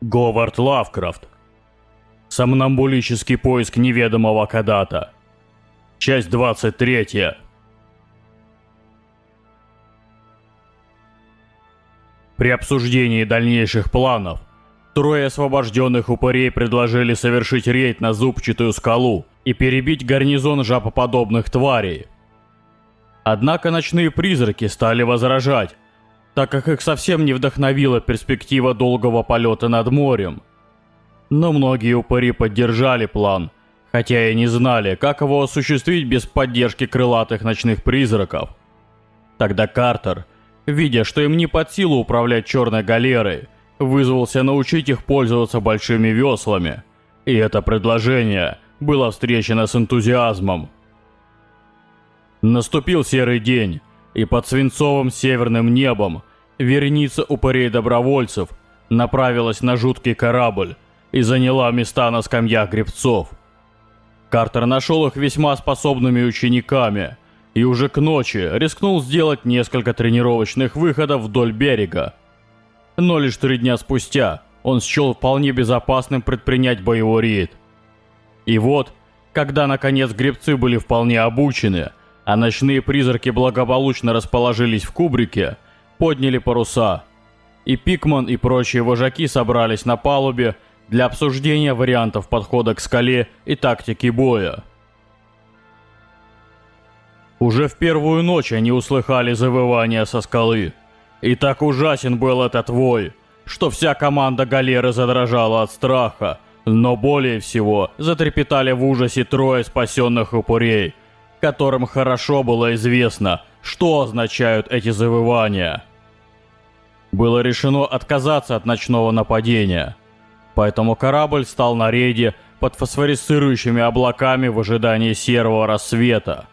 Говард Лавкрафт. Сомнамбулический поиск неведомого Кадата. Часть 23. При обсуждении дальнейших планов трое освобожденных упырей предложили совершить рейд на зубчатую скалу и перебить гарнизон жабоподобных тварей. Однако ночные призраки стали возражать, так как их совсем не вдохновила перспектива долгого полета над морем. Но многие упыри поддержали план, хотя и не знали, как его осуществить без поддержки крылатых ночных призраков. Тогда Картер, видя, что им не под силу управлять черной галерой, вызвался научить их пользоваться большими веслами. И это предложение было встречено с энтузиазмом. Наступил серый день, и под свинцовым северным небом вереница упырей-добровольцев направилась на жуткий корабль и заняла места на скамьях гребцов. Картер нашел их весьма способными учениками и уже к ночи рискнул сделать несколько тренировочных выходов вдоль берега. Но лишь три дня спустя он счел вполне безопасным предпринять боевой рейд. И вот, когда наконец гребцы были вполне обучены – а ночные призраки благополучно расположились в кубрике, подняли паруса. И Пикман и прочие вожаки собрались на палубе для обсуждения вариантов подхода к скале и тактики боя. Уже в первую ночь они услыхали завывание со скалы. И так ужасен был этот вой, что вся команда галеры задрожала от страха, но более всего затрепетали в ужасе трое спасенных упырей – которым хорошо было известно, что означают эти завывания. Было решено отказаться от ночного нападения, поэтому корабль стал на рейде под фосфорицирующими облаками в ожидании серого рассвета.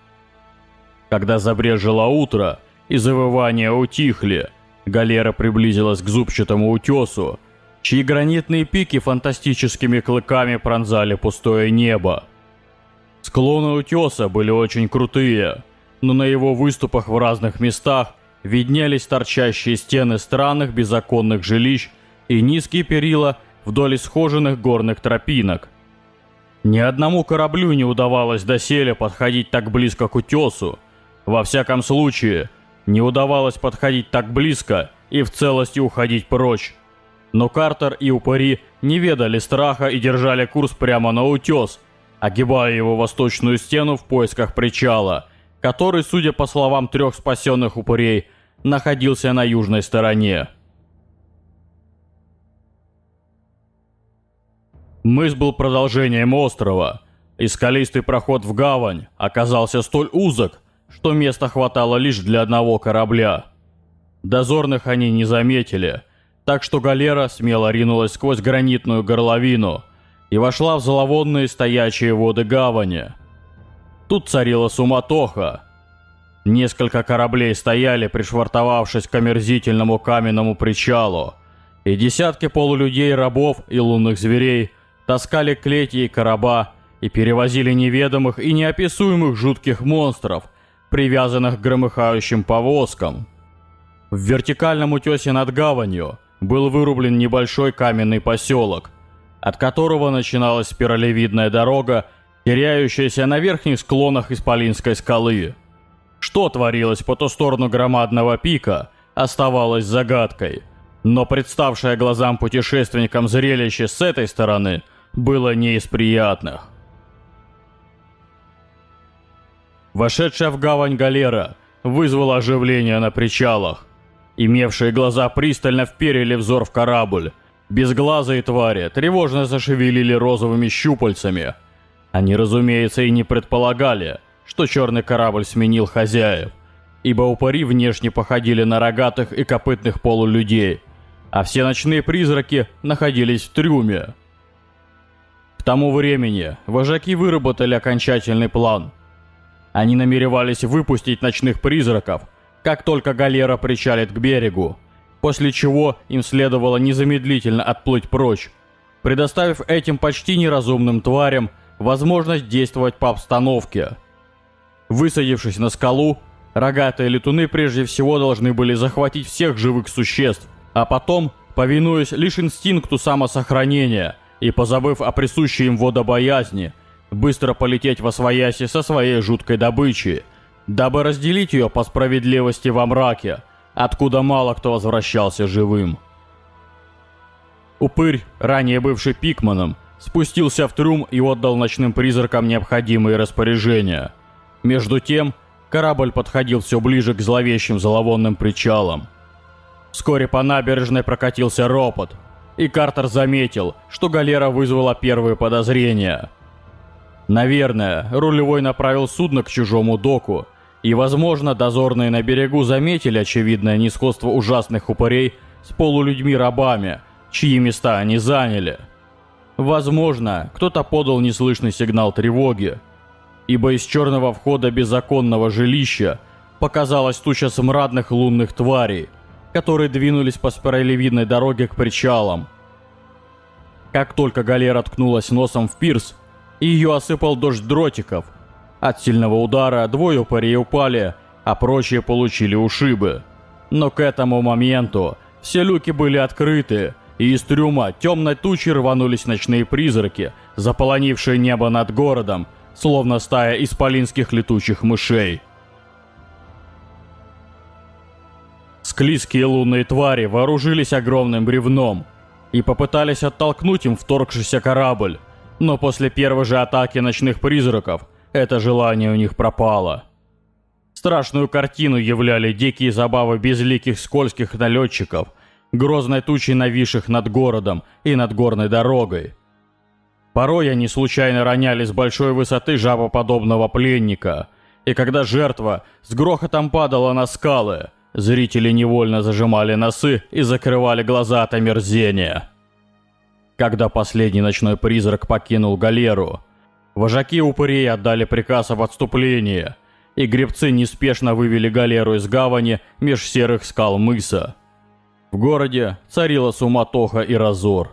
Когда забрежило утро и завывания утихли, галера приблизилась к зубчатому утесу, чьи гранитные пики фантастическими клыками пронзали пустое небо. Склоны утеса были очень крутые, но на его выступах в разных местах виднелись торчащие стены странных беззаконных жилищ и низкие перила вдоль исхоженных горных тропинок. Ни одному кораблю не удавалось доселе подходить так близко к утесу. Во всяком случае, не удавалось подходить так близко и в целости уходить прочь. Но Картер и упыри не ведали страха и держали курс прямо на утес – огибая его восточную стену в поисках причала, который, судя по словам трех спасенных упырей, находился на южной стороне. Мыс был продолжением острова, и скалистый проход в гавань оказался столь узок, что места хватало лишь для одного корабля. Дозорных они не заметили, так что галера смело ринулась сквозь гранитную горловину – и вошла в зловонные стоячие воды гавани. Тут царила суматоха. Несколько кораблей стояли, пришвартовавшись к омерзительному каменному причалу, и десятки полулюдей, рабов и лунных зверей таскали клети и короба и перевозили неведомых и неописуемых жутких монстров, привязанных к громыхающим повозкам. В вертикальном утесе над гаванью был вырублен небольшой каменный поселок – от которого начиналась спиралевидная дорога, теряющаяся на верхних склонах Исполинской скалы. Что творилось по ту сторону громадного пика, оставалось загадкой. Но представшее глазам путешественникам зрелище с этой стороны было не из приятных. Вошедшая в гавань галера вызвала оживление на причалах. Имевшие глаза пристально вперили взор в корабль, Безглазые твари тревожно зашевелили розовыми щупальцами. Они, разумеется, и не предполагали, что черный корабль сменил хозяев, ибо упыри внешне походили на рогатых и копытных полулюдей, а все ночные призраки находились в трюме. К тому времени вожаки выработали окончательный план. Они намеревались выпустить ночных призраков, как только галера причалит к берегу, после чего им следовало незамедлительно отплыть прочь, предоставив этим почти неразумным тварям возможность действовать по обстановке. Высадившись на скалу, рогатые летуны прежде всего должны были захватить всех живых существ, а потом повинуясь лишь инстинкту самосохранения и позабыв о присущей им водобоязни, быстро полететь во свояси со своей жуткой добычей, дабы разделить ее по справедливости во мраке, откуда мало кто возвращался живым. Упырь, ранее бывший пикманом, спустился в трюм и отдал ночным призракам необходимые распоряжения. Между тем, корабль подходил все ближе к зловещим зловонным причалам. Вскоре по набережной прокатился ропот, и Картер заметил, что галера вызвала первые подозрения. Наверное, рулевой направил судно к чужому доку, и, возможно, дозорные на берегу заметили очевидное несходство ужасных упырей с полулюдьми-рабами, чьи места они заняли. Возможно, кто-то подал неслышный сигнал тревоги, ибо из черного входа беззаконного жилища показалась туча смрадных лунных тварей, которые двинулись по спиралевидной дороге к причалам. Как только галера ткнулась носом в пирс, ее осыпал дождь дротиков, от сильного удара двое упырей упали, а прочие получили ушибы. Но к этому моменту все люки были открыты, и из трюма темной тучи рванулись ночные призраки, заполонившие небо над городом, словно стая исполинских летучих мышей. Склизкие лунные твари вооружились огромным бревном и попытались оттолкнуть им вторгшийся корабль, но после первой же атаки ночных призраков это желание у них пропало. Страшную картину являли дикие забавы безликих скользких налетчиков, грозной тучей нависших над городом и над горной дорогой. Порой они случайно роняли с большой высоты жабоподобного пленника, и когда жертва с грохотом падала на скалы, зрители невольно зажимали носы и закрывали глаза от омерзения. Когда последний ночной призрак покинул галеру, вожаки упырей отдали приказ об отступлении, и гребцы неспешно вывели галеру из гавани меж серых скал мыса. В городе царила суматоха и разор.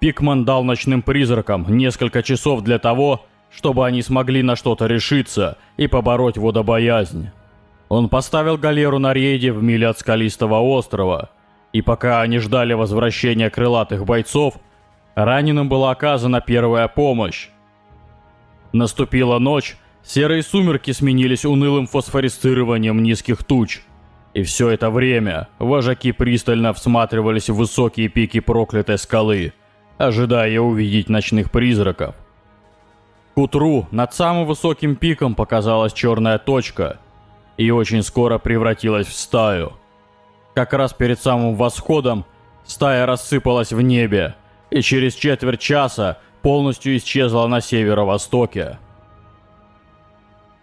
Пикман дал ночным призракам несколько часов для того, чтобы они смогли на что-то решиться и побороть водобоязнь. Он поставил галеру на рейде в миле от скалистого острова, и пока они ждали возвращения крылатых бойцов, раненым была оказана первая помощь. Наступила ночь, Серые сумерки сменились унылым фосфорисцированием низких туч. И все это время вожаки пристально всматривались в высокие пики проклятой скалы, ожидая увидеть ночных призраков. К утру над самым высоким пиком показалась черная точка и очень скоро превратилась в стаю. Как раз перед самым восходом стая рассыпалась в небе и через четверть часа полностью исчезла на северо-востоке.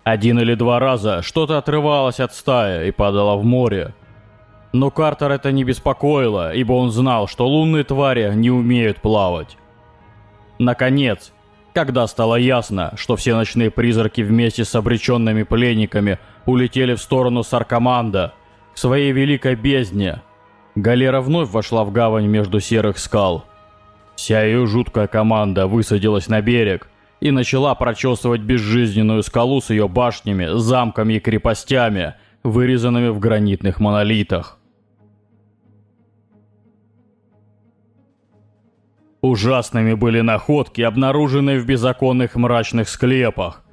Один или два раза что-то отрывалось от стаи и падало в море. Но Картер это не беспокоило, ибо он знал, что лунные твари не умеют плавать. Наконец, когда стало ясно, что все ночные призраки вместе с обреченными пленниками улетели в сторону Саркоманда, к своей великой бездне, галера вновь вошла в гавань между серых скал. Вся ее жуткая команда высадилась на берег – и начала прочесывать безжизненную скалу с ее башнями, замками и крепостями, вырезанными в гранитных монолитах. Ужасными были находки, обнаруженные в беззаконных мрачных склепах.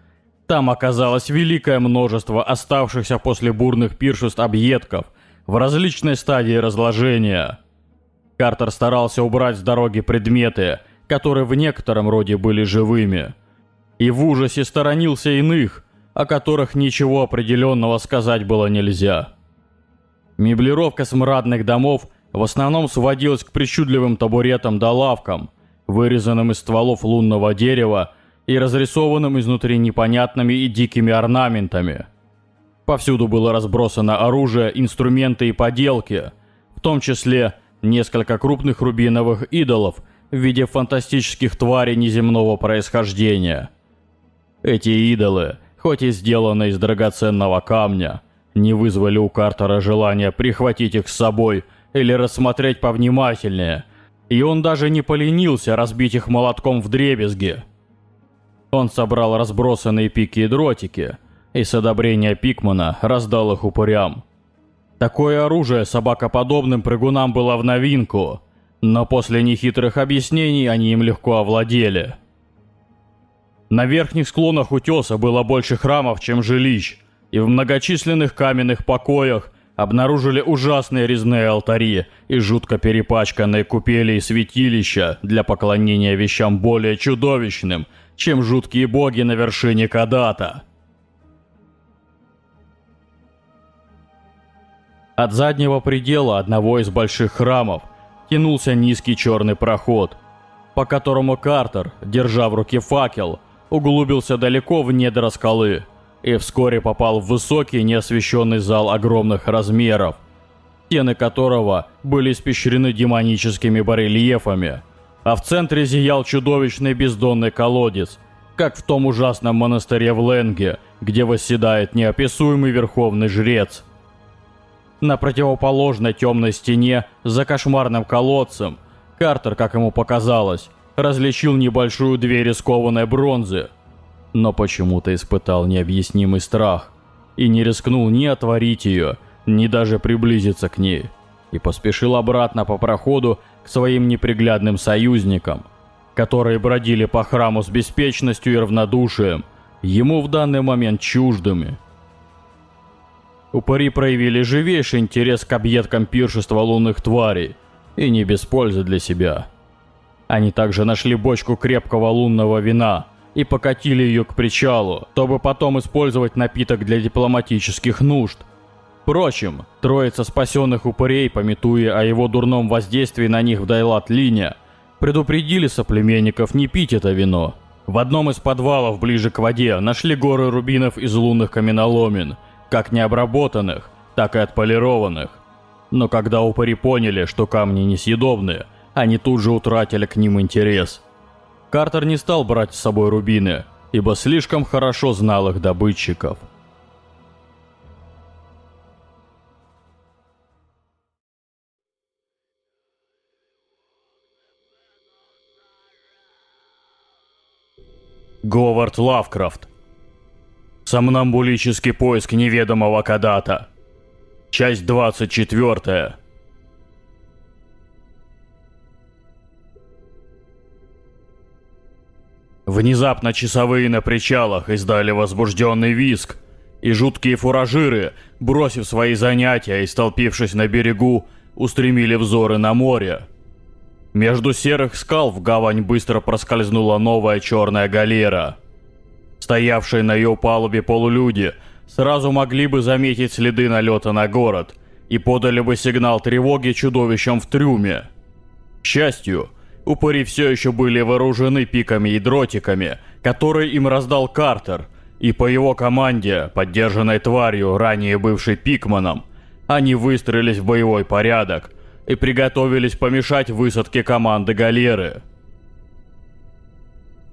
Там оказалось великое множество оставшихся после бурных пиршеств объедков в различной стадии разложения. Картер старался убрать с дороги предметы – которые в некотором роде были живыми. И в ужасе сторонился иных, о которых ничего определенного сказать было нельзя. Меблировка смрадных домов в основном сводилась к причудливым табуретам да лавкам, вырезанным из стволов лунного дерева и разрисованным изнутри непонятными и дикими орнаментами. Повсюду было разбросано оружие, инструменты и поделки, в том числе несколько крупных рубиновых идолов – в виде фантастических тварей неземного происхождения. Эти идолы, хоть и сделаны из драгоценного камня, не вызвали у Картера желания прихватить их с собой или рассмотреть повнимательнее, и он даже не поленился разбить их молотком в дребезги. Он собрал разбросанные пики и дротики и с одобрения Пикмана раздал их упырям. Такое оружие собакоподобным прыгунам было в новинку, но после нехитрых объяснений они им легко овладели. На верхних склонах утеса было больше храмов, чем жилищ, и в многочисленных каменных покоях обнаружили ужасные резные алтари и жутко перепачканные купели и святилища для поклонения вещам более чудовищным, чем жуткие боги на вершине Кадата. От заднего предела одного из больших храмов тянулся низкий черный проход, по которому Картер, держа в руке факел, углубился далеко в недра скалы и вскоре попал в высокий неосвещенный зал огромных размеров, стены которого были испещрены демоническими барельефами, а в центре зиял чудовищный бездонный колодец, как в том ужасном монастыре в Ленге, где восседает неописуемый верховный жрец. На противоположной темной стене, за кошмарным колодцем, Картер, как ему показалось, различил небольшую дверь из кованой бронзы, но почему-то испытал необъяснимый страх и не рискнул ни отворить ее, ни даже приблизиться к ней, и поспешил обратно по проходу к своим неприглядным союзникам, которые бродили по храму с беспечностью и равнодушием, ему в данный момент чуждыми. Упыри проявили живейший интерес к объедкам пиршества лунных тварей, и не без пользы для себя. Они также нашли бочку крепкого лунного вина и покатили ее к причалу, чтобы потом использовать напиток для дипломатических нужд. Впрочем, троица спасенных упырей, пометуя о его дурном воздействии на них в Дайлат-Лине, предупредили соплеменников не пить это вино. В одном из подвалов ближе к воде нашли горы рубинов из лунных каменоломен, как необработанных, так и отполированных. Но когда упыри поняли, что камни несъедобные, они тут же утратили к ним интерес. Картер не стал брать с собой рубины, ибо слишком хорошо знал их добытчиков. Говард Лавкрафт Сомнамбулический поиск неведомого Кадата Часть 24 Внезапно часовые на причалах издали возбужденный виск, и жуткие фуражиры, бросив свои занятия и столпившись на берегу, устремили взоры на море. Между серых скал в гавань быстро проскользнула новая черная галера. Стоявшие на ее палубе полулюди сразу могли бы заметить следы налета на город и подали бы сигнал тревоги чудовищам в трюме. К счастью, Упыри все еще были вооружены пиками и дротиками, которые им раздал Картер, и по его команде, поддержанной тварью, ранее бывшей Пикманом, они выстроились в боевой порядок и приготовились помешать высадке команды галеры.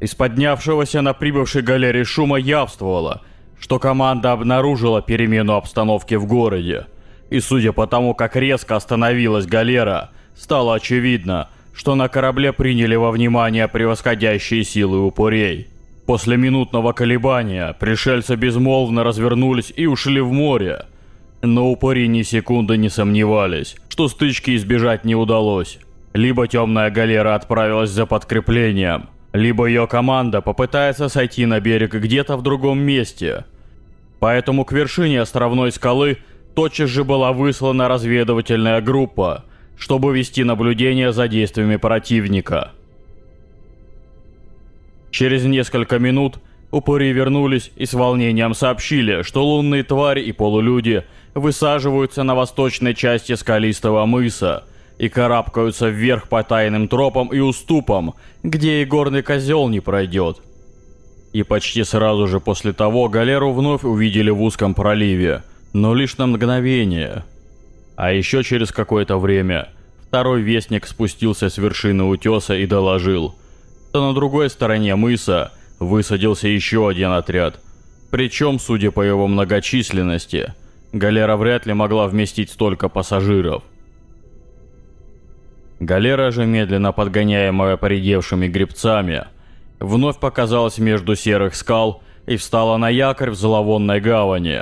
Из поднявшегося на прибывшей галере шума явствовало, что команда обнаружила перемену обстановки в городе, и судя по тому, как резко остановилась галера, стало очевидно, что на корабле приняли во внимание превосходящие силы упырей. После минутного колебания пришельцы безмолвно развернулись и ушли в море. Но упыри ни секунды не сомневались, что стычки избежать не удалось. Либо темная галера отправилась за подкреплением, либо ее команда попытается сойти на берег где-то в другом месте. Поэтому к вершине островной скалы тотчас же была выслана разведывательная группа – чтобы вести наблюдение за действиями противника. Через несколько минут упыри вернулись и с волнением сообщили, что лунные твари и полулюди высаживаются на восточной части скалистого мыса и карабкаются вверх по тайным тропам и уступам, где и горный козел не пройдет. И почти сразу же после того галеру вновь увидели в узком проливе, но лишь на мгновение – а еще через какое-то время второй вестник спустился с вершины утеса и доложил, что на другой стороне мыса высадился еще один отряд. Причем, судя по его многочисленности, галера вряд ли могла вместить столько пассажиров. Галера же, медленно подгоняемая поредевшими гребцами, вновь показалась между серых скал и встала на якорь в зловонной гавани.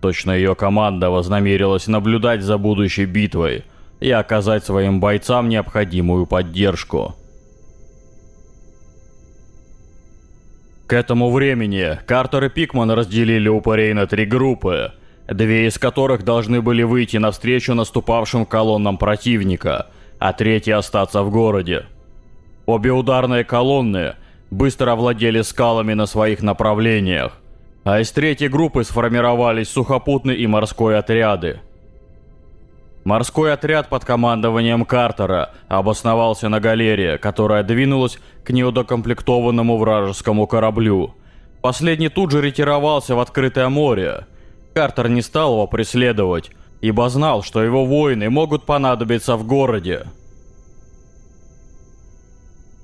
Точно ее команда вознамерилась наблюдать за будущей битвой и оказать своим бойцам необходимую поддержку. К этому времени Картер и Пикман разделили упырей на три группы, две из которых должны были выйти навстречу наступавшим колоннам противника, а третья остаться в городе. Обе ударные колонны быстро овладели скалами на своих направлениях, а из третьей группы сформировались сухопутный и морской отряды. Морской отряд под командованием Картера обосновался на галерее, которая двинулась к неудокомплектованному вражескому кораблю. Последний тут же ретировался в открытое море. Картер не стал его преследовать, ибо знал, что его воины могут понадобиться в городе.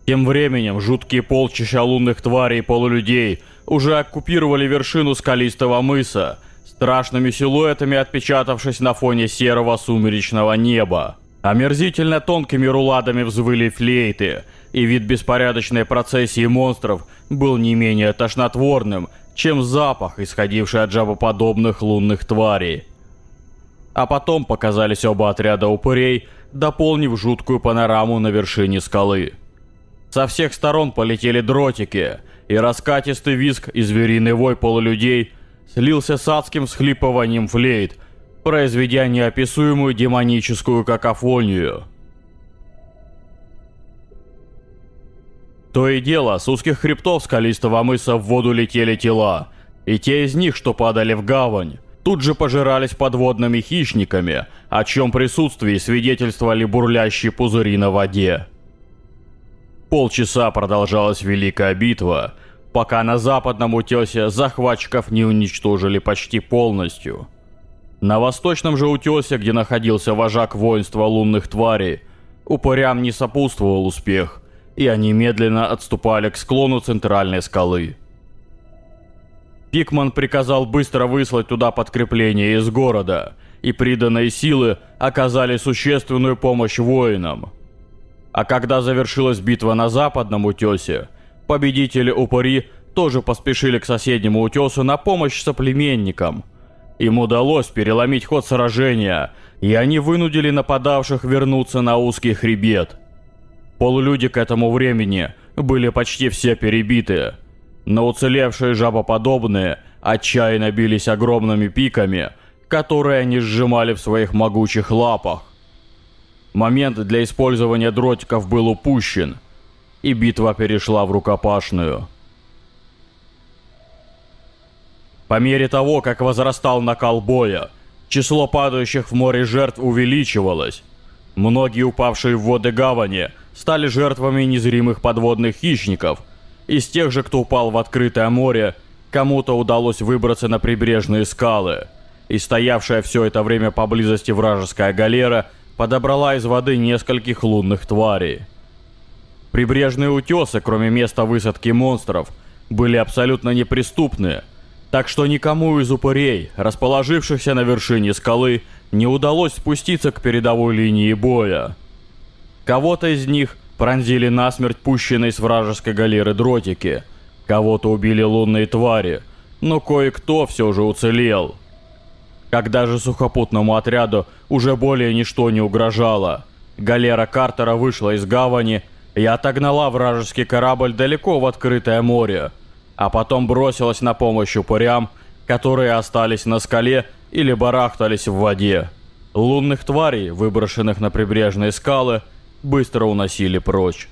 Тем временем жуткие полчища лунных тварей и полулюдей уже оккупировали вершину скалистого мыса, страшными силуэтами отпечатавшись на фоне серого сумеречного неба. Омерзительно тонкими руладами взвыли флейты, и вид беспорядочной процессии монстров был не менее тошнотворным, чем запах, исходивший от жабоподобных лунных тварей. А потом показались оба отряда упырей, дополнив жуткую панораму на вершине скалы. Со всех сторон полетели дротики, и раскатистый визг и звериный вой полулюдей слился с адским всхлипыванием флейт, произведя неописуемую демоническую какофонию. То и дело, с узких хребтов скалистого мыса в воду летели тела, и те из них, что падали в гавань, тут же пожирались подводными хищниками, о чем присутствии свидетельствовали бурлящие пузыри на воде. Полчаса продолжалась Великая Битва, пока на западном утесе захватчиков не уничтожили почти полностью. На восточном же утесе, где находился вожак воинства лунных тварей, упырям не сопутствовал успех, и они медленно отступали к склону центральной скалы. Пикман приказал быстро выслать туда подкрепление из города, и приданные силы оказали существенную помощь воинам – а когда завершилась битва на западном утесе, победители упыри тоже поспешили к соседнему утесу на помощь соплеменникам. Им удалось переломить ход сражения, и они вынудили нападавших вернуться на узкий хребет. Полулюди к этому времени были почти все перебиты, но уцелевшие жабоподобные отчаянно бились огромными пиками, которые они сжимали в своих могучих лапах. Момент для использования дротиков был упущен, и битва перешла в рукопашную. По мере того, как возрастал накал боя, число падающих в море жертв увеличивалось. Многие упавшие в воды гавани стали жертвами незримых подводных хищников. Из тех же, кто упал в открытое море, кому-то удалось выбраться на прибрежные скалы. И стоявшая все это время поблизости вражеская галера подобрала из воды нескольких лунных тварей. Прибрежные утесы, кроме места высадки монстров, были абсолютно неприступны, так что никому из упырей, расположившихся на вершине скалы, не удалось спуститься к передовой линии боя. Кого-то из них пронзили насмерть пущенные с вражеской галеры дротики, кого-то убили лунные твари, но кое-кто все же уцелел – когда же сухопутному отряду уже более ничто не угрожало. Галера Картера вышла из гавани и отогнала вражеский корабль далеко в открытое море, а потом бросилась на помощь упырям, которые остались на скале или барахтались в воде. Лунных тварей, выброшенных на прибрежные скалы, быстро уносили прочь.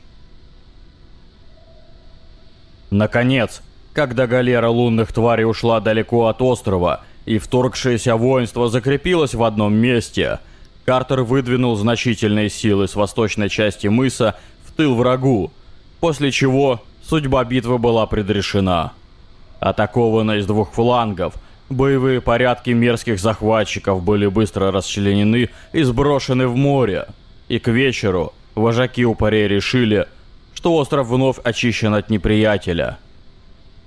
Наконец, когда галера лунных тварей ушла далеко от острова и вторгшееся воинство закрепилось в одном месте, Картер выдвинул значительные силы с восточной части мыса в тыл врагу, после чего судьба битвы была предрешена. Атакованные с двух флангов, боевые порядки мерзких захватчиков были быстро расчленены и сброшены в море, и к вечеру вожаки упырей решили, что остров вновь очищен от неприятеля.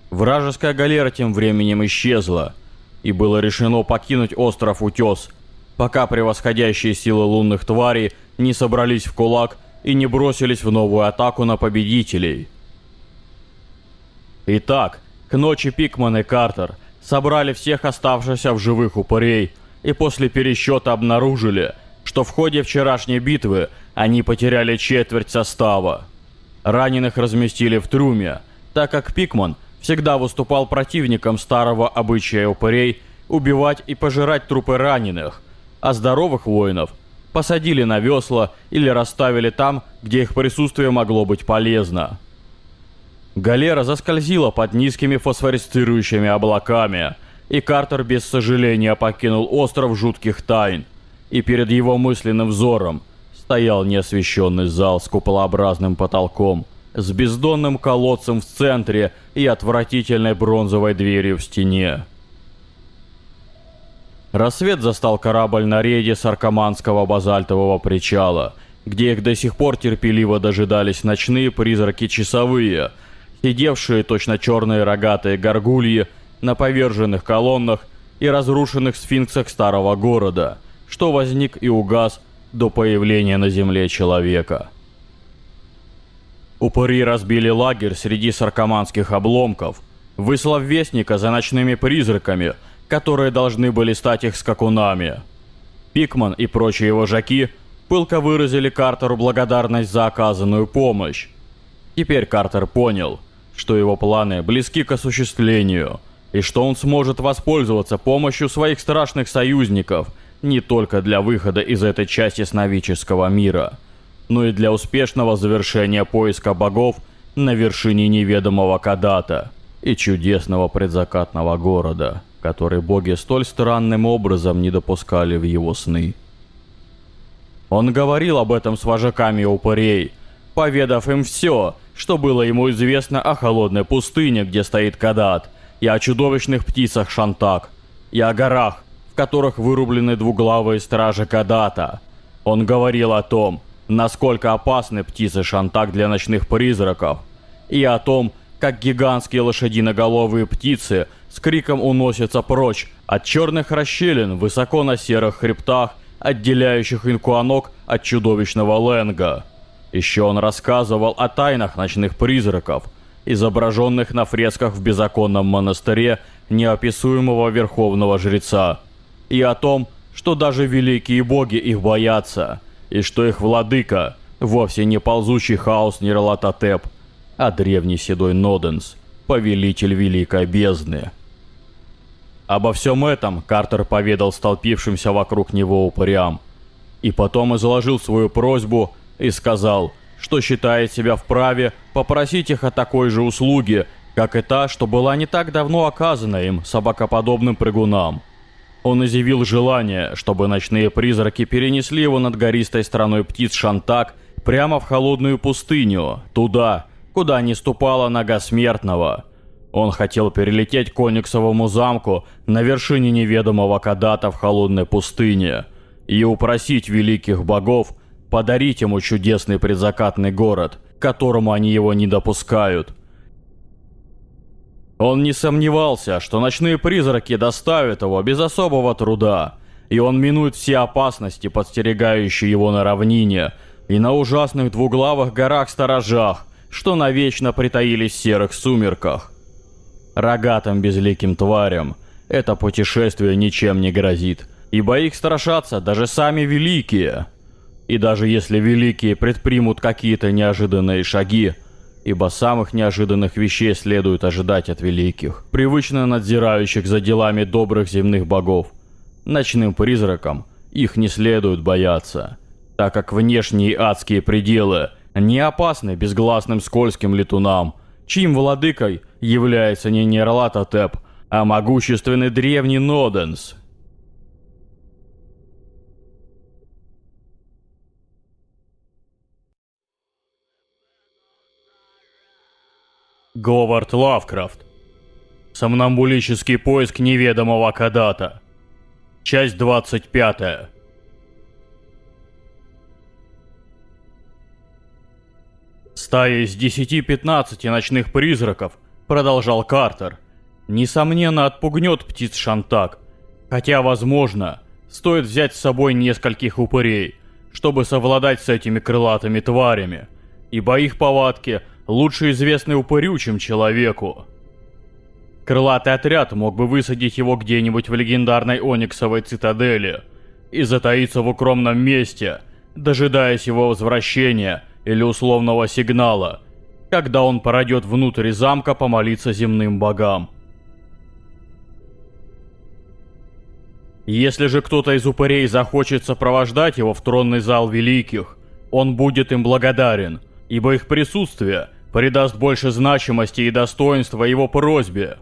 Вражеская галера тем временем исчезла – и было решено покинуть остров Утес, пока превосходящие силы лунных тварей не собрались в кулак и не бросились в новую атаку на победителей. Итак, К ночи Пикман и Картер собрали всех оставшихся в живых упырей и после пересчета обнаружили, что в ходе вчерашней битвы они потеряли четверть состава. Раненых разместили в трюме, так как Пикман всегда выступал противником старого обычая упырей убивать и пожирать трупы раненых, а здоровых воинов посадили на весла или расставили там, где их присутствие могло быть полезно. Галера заскользила под низкими фосфорисцирующими облаками, и Картер без сожаления покинул остров жутких тайн. И перед его мысленным взором стоял неосвещенный зал с куполообразным потолком, с бездонным колодцем в центре и отвратительной бронзовой дверью в стене. Рассвет застал корабль на рейде Саркоманского базальтового причала, где их до сих пор терпеливо дожидались ночные призраки-часовые – сидевшие точно черные рогатые горгульи на поверженных колоннах и разрушенных сфинксах старого города, что возник и угас до появления на земле человека. Упыри разбили лагерь среди саркоманских обломков, выслав вестника за ночными призраками, которые должны были стать их скакунами. Пикман и прочие вожаки пылко выразили Картеру благодарность за оказанную помощь. Теперь Картер понял – что его планы близки к осуществлению, и что он сможет воспользоваться помощью своих страшных союзников не только для выхода из этой части сновидческого мира, но и для успешного завершения поиска богов на вершине неведомого Кадата и чудесного предзакатного города, который боги столь странным образом не допускали в его сны. Он говорил об этом с вожаками упырей, поведав им все, что было ему известно о холодной пустыне, где стоит Кадат, и о чудовищных птицах Шантак, и о горах, которых вырублены двуглавые стражи Кадата. Он говорил о том, насколько опасны птицы Шантак для ночных призраков, и о том, как гигантские лошадиноголовые птицы с криком уносятся прочь от черных расщелин высоко на серых хребтах, отделяющих инкуанок от чудовищного Ленга. Еще он рассказывал о тайнах ночных призраков, изображенных на фресках в беззаконном монастыре неописуемого верховного жреца, и о том, что даже великие боги их боятся, и что их владыка вовсе не ползучий хаос Нерлатотеп, а древний седой Ноденс, повелитель великой бездны. Обо всем этом Картер поведал столпившимся вокруг него упырям, и потом изложил свою просьбу и сказал, что считает себя вправе попросить их о такой же услуге, как и та, что была не так давно оказана им собакоподобным прыгунам. Он изъявил желание, чтобы ночные призраки перенесли его над гористой страной птиц Шантак прямо в холодную пустыню, туда, куда не ступала нога смертного. Он хотел перелететь к Кониксовому замку на вершине неведомого Кадата в холодной пустыне и упросить великих богов подарить ему чудесный предзакатный город, которому они его не допускают. Он не сомневался, что ночные призраки доставят его без особого труда, и он минует все опасности, подстерегающие его на равнине, и на ужасных двуглавых горах-сторожах, что навечно притаились в серых сумерках. Рогатым безликим тварям это путешествие ничем не грозит, ибо их страшатся даже сами великие – и даже если великие предпримут какие-то неожиданные шаги, ибо самых неожиданных вещей следует ожидать от великих, привычно надзирающих за делами добрых земных богов, ночным призракам их не следует бояться, так как внешние адские пределы не опасны безгласным скользким летунам, чьим владыкой является не Нерлатотеп, а могущественный древний Ноденс – Говард Лавкрафт. Сомнамбулический поиск неведомого Кадата. Часть 25. Стая из 10-15 ночных призраков, продолжал Картер, несомненно отпугнет птиц Шантак, хотя, возможно, стоит взять с собой нескольких упырей, чтобы совладать с этими крылатыми тварями, ибо их повадки – лучше известный упырю, чем человеку. Крылатый отряд мог бы высадить его где-нибудь в легендарной Ониксовой цитадели и затаиться в укромном месте, дожидаясь его возвращения или условного сигнала, когда он пройдет внутрь замка помолиться земным богам. Если же кто-то из упырей захочет сопровождать его в тронный зал великих, он будет им благодарен, ибо их присутствие придаст больше значимости и достоинства его просьбе.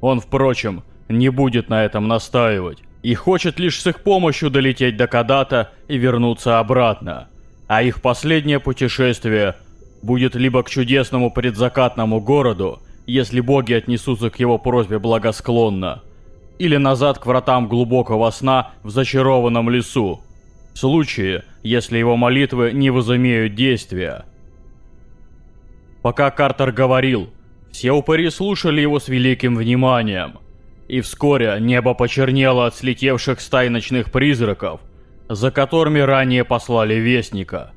Он, впрочем, не будет на этом настаивать и хочет лишь с их помощью долететь до Кадата и вернуться обратно. А их последнее путешествие будет либо к чудесному предзакатному городу, если боги отнесутся к его просьбе благосклонно, или назад к вратам глубокого сна в зачарованном лесу, в случае, если его молитвы не возымеют действия. Пока Картер говорил, все упыри слушали его с великим вниманием. И вскоре небо почернело от слетевших стай ночных призраков, за которыми ранее послали Вестника.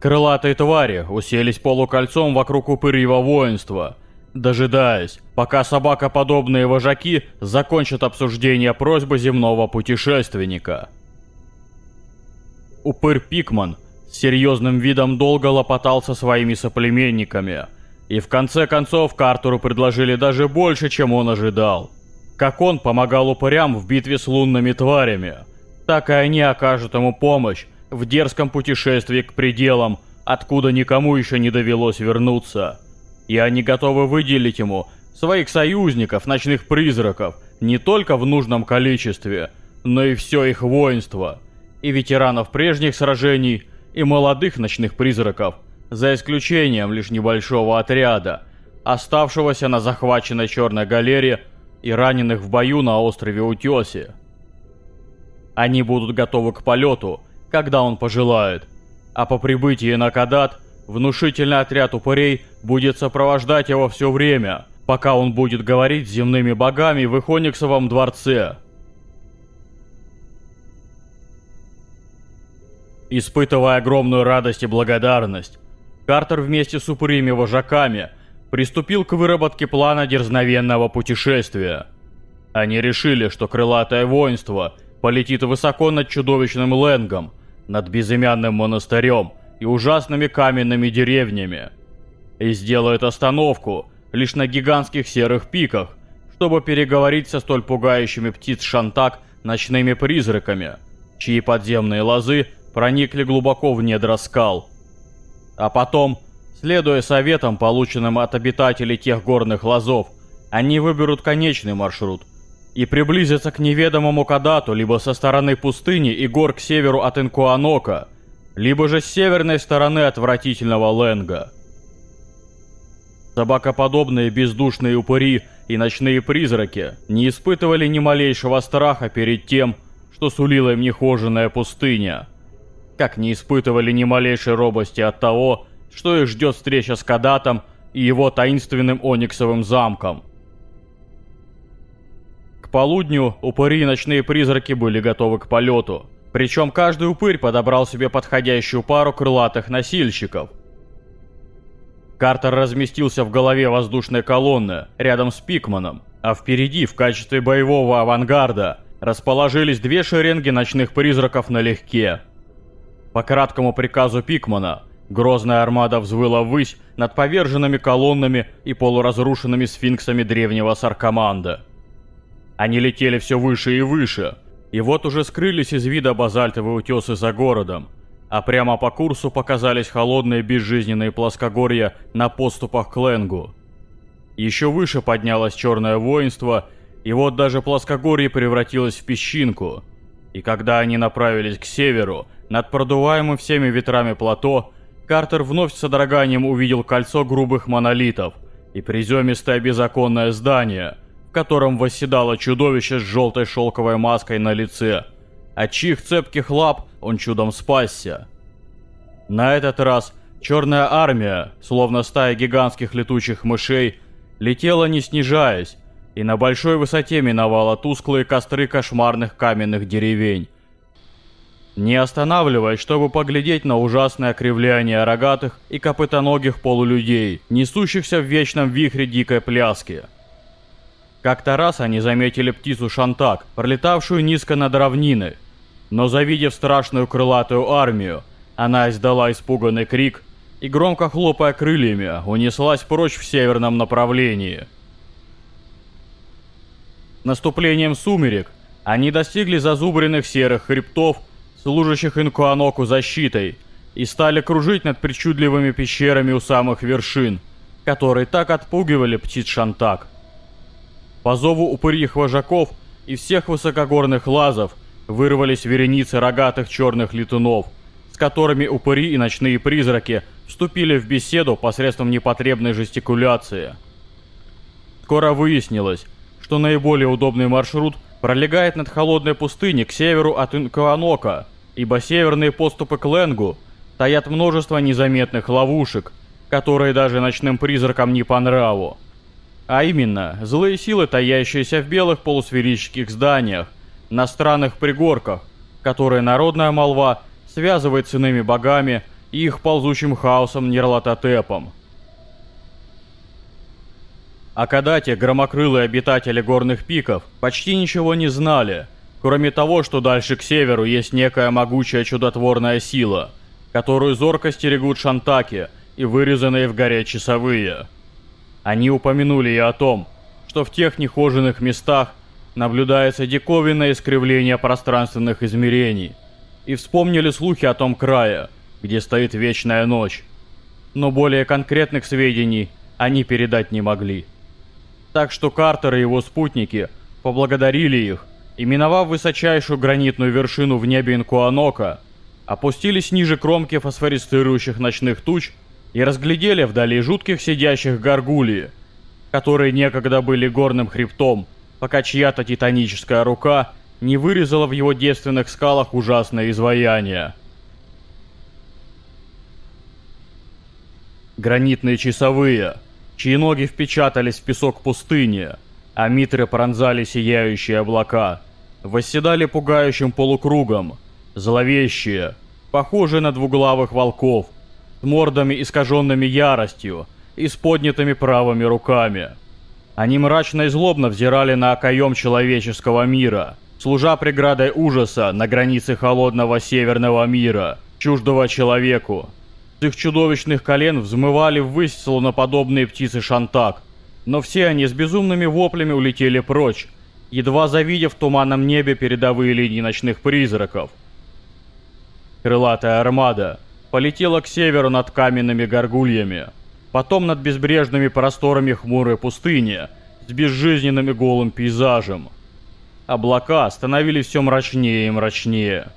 Крылатые твари уселись полукольцом вокруг упырьего воинства, дожидаясь, пока собакоподобные вожаки закончат обсуждение просьбы земного путешественника. Упырь Пикман с серьезным видом долго лопотал со своими соплеменниками, и в конце концов Картеру предложили даже больше, чем он ожидал. Как он помогал упырям в битве с лунными тварями, так и они окажут ему помощь в дерзком путешествии к пределам, откуда никому еще не довелось вернуться. И они готовы выделить ему своих союзников, ночных призраков, не только в нужном количестве, но и все их воинство – и ветеранов прежних сражений, и молодых ночных призраков, за исключением лишь небольшого отряда, оставшегося на захваченной черной галере и раненых в бою на острове Утёсе. Они будут готовы к полету, когда он пожелает, а по прибытии на Кадат внушительный отряд упырей будет сопровождать его все время, пока он будет говорить с земными богами в Ихониксовом дворце. Испытывая огромную радость и благодарность, Картер вместе с упрямыми вожаками приступил к выработке плана дерзновенного путешествия. Они решили, что крылатое воинство полетит высоко над чудовищным Ленгом, над безымянным монастырем и ужасными каменными деревнями. И сделает остановку лишь на гигантских серых пиках, чтобы переговорить со столь пугающими птиц Шантак ночными призраками, чьи подземные лозы – проникли глубоко в недра скал. А потом, следуя советам, полученным от обитателей тех горных лозов, они выберут конечный маршрут и приблизятся к неведомому Кадату либо со стороны пустыни и гор к северу от Инкуанока, либо же с северной стороны отвратительного Ленга. Собакоподобные бездушные упыри и ночные призраки не испытывали ни малейшего страха перед тем, что сулила им нехоженная пустыня как не испытывали ни малейшей робости от того, что их ждет встреча с Кадатом и его таинственным Ониксовым замком. К полудню упыри и ночные призраки были готовы к полету. Причем каждый упырь подобрал себе подходящую пару крылатых носильщиков. Картер разместился в голове воздушной колонны, рядом с Пикманом, а впереди, в качестве боевого авангарда, расположились две шеренги ночных призраков налегке. По краткому приказу Пикмана, грозная армада взвыла ввысь над поверженными колоннами и полуразрушенными сфинксами древнего Саркоманда. Они летели все выше и выше, и вот уже скрылись из вида базальтовые утесы за городом, а прямо по курсу показались холодные безжизненные плоскогорья на подступах к Ленгу. Еще выше поднялось черное воинство, и вот даже плоскогорье превратилось в песчинку. И когда они направились к северу, над продуваемым всеми ветрами плато Картер вновь с содроганием увидел кольцо грубых монолитов и приземистое беззаконное здание, в котором восседало чудовище с желтой шелковой маской на лице, от чьих цепких лап он чудом спасся. На этот раз черная армия, словно стая гигантских летучих мышей, летела не снижаясь, и на большой высоте миновала тусклые костры кошмарных каменных деревень, не останавливаясь, чтобы поглядеть на ужасное кривляние рогатых и копытоногих полулюдей, несущихся в вечном вихре дикой пляски. Как-то раз они заметили птицу Шантак, пролетавшую низко над равниной. Но завидев страшную крылатую армию, она издала испуганный крик и, громко хлопая крыльями, унеслась прочь в северном направлении. Наступлением сумерек они достигли зазубренных серых хребтов, служащих Инкуаноку защитой, и стали кружить над причудливыми пещерами у самых вершин, которые так отпугивали птиц Шантак. По зову упырьих вожаков и всех высокогорных лазов вырвались вереницы рогатых черных летунов, с которыми упыри и ночные призраки вступили в беседу посредством непотребной жестикуляции. Скоро выяснилось, что наиболее удобный маршрут пролегает над холодной пустыней к северу от Инкуанока, ибо северные поступы к Ленгу таят множество незаметных ловушек, которые даже ночным призракам не по нраву. А именно, злые силы, таящиеся в белых полусферических зданиях, на странных пригорках, которые народная молва связывает с иными богами и их ползучим хаосом Нерлатотепом. О Кадате громокрылые обитатели горных пиков почти ничего не знали, кроме того, что дальше к северу есть некая могучая чудотворная сила, которую зорко стерегут шантаки и вырезанные в горе часовые. Они упомянули и о том, что в тех нехоженных местах наблюдается диковинное искривление пространственных измерений, и вспомнили слухи о том крае, где стоит вечная ночь. Но более конкретных сведений они передать не могли. Так что Картер и его спутники поблагодарили их, и миновав высочайшую гранитную вершину в небе Инкуанока, опустились ниже кромки фосфорицирующих ночных туч и разглядели вдали жутких сидящих горгулии, которые некогда были горным хребтом, пока чья-то титаническая рука не вырезала в его девственных скалах ужасное изваяние. Гранитные часовые, чьи ноги впечатались в песок пустыни, а митры пронзали сияющие облака, восседали пугающим полукругом, зловещие, похожие на двуглавых волков, с мордами искаженными яростью и с поднятыми правыми руками. Они мрачно и злобно взирали на окоем человеческого мира, служа преградой ужаса на границе холодного северного мира, чуждого человеку. С их чудовищных колен взмывали ввысь слоноподобные птицы Шантак, но все они с безумными воплями улетели прочь, едва завидев в туманном небе передовые линии ночных призраков. Крылатая армада полетела к северу над каменными горгульями, потом над безбрежными просторами хмурой пустыни с безжизненным и голым пейзажем. Облака становились все мрачнее и мрачнее.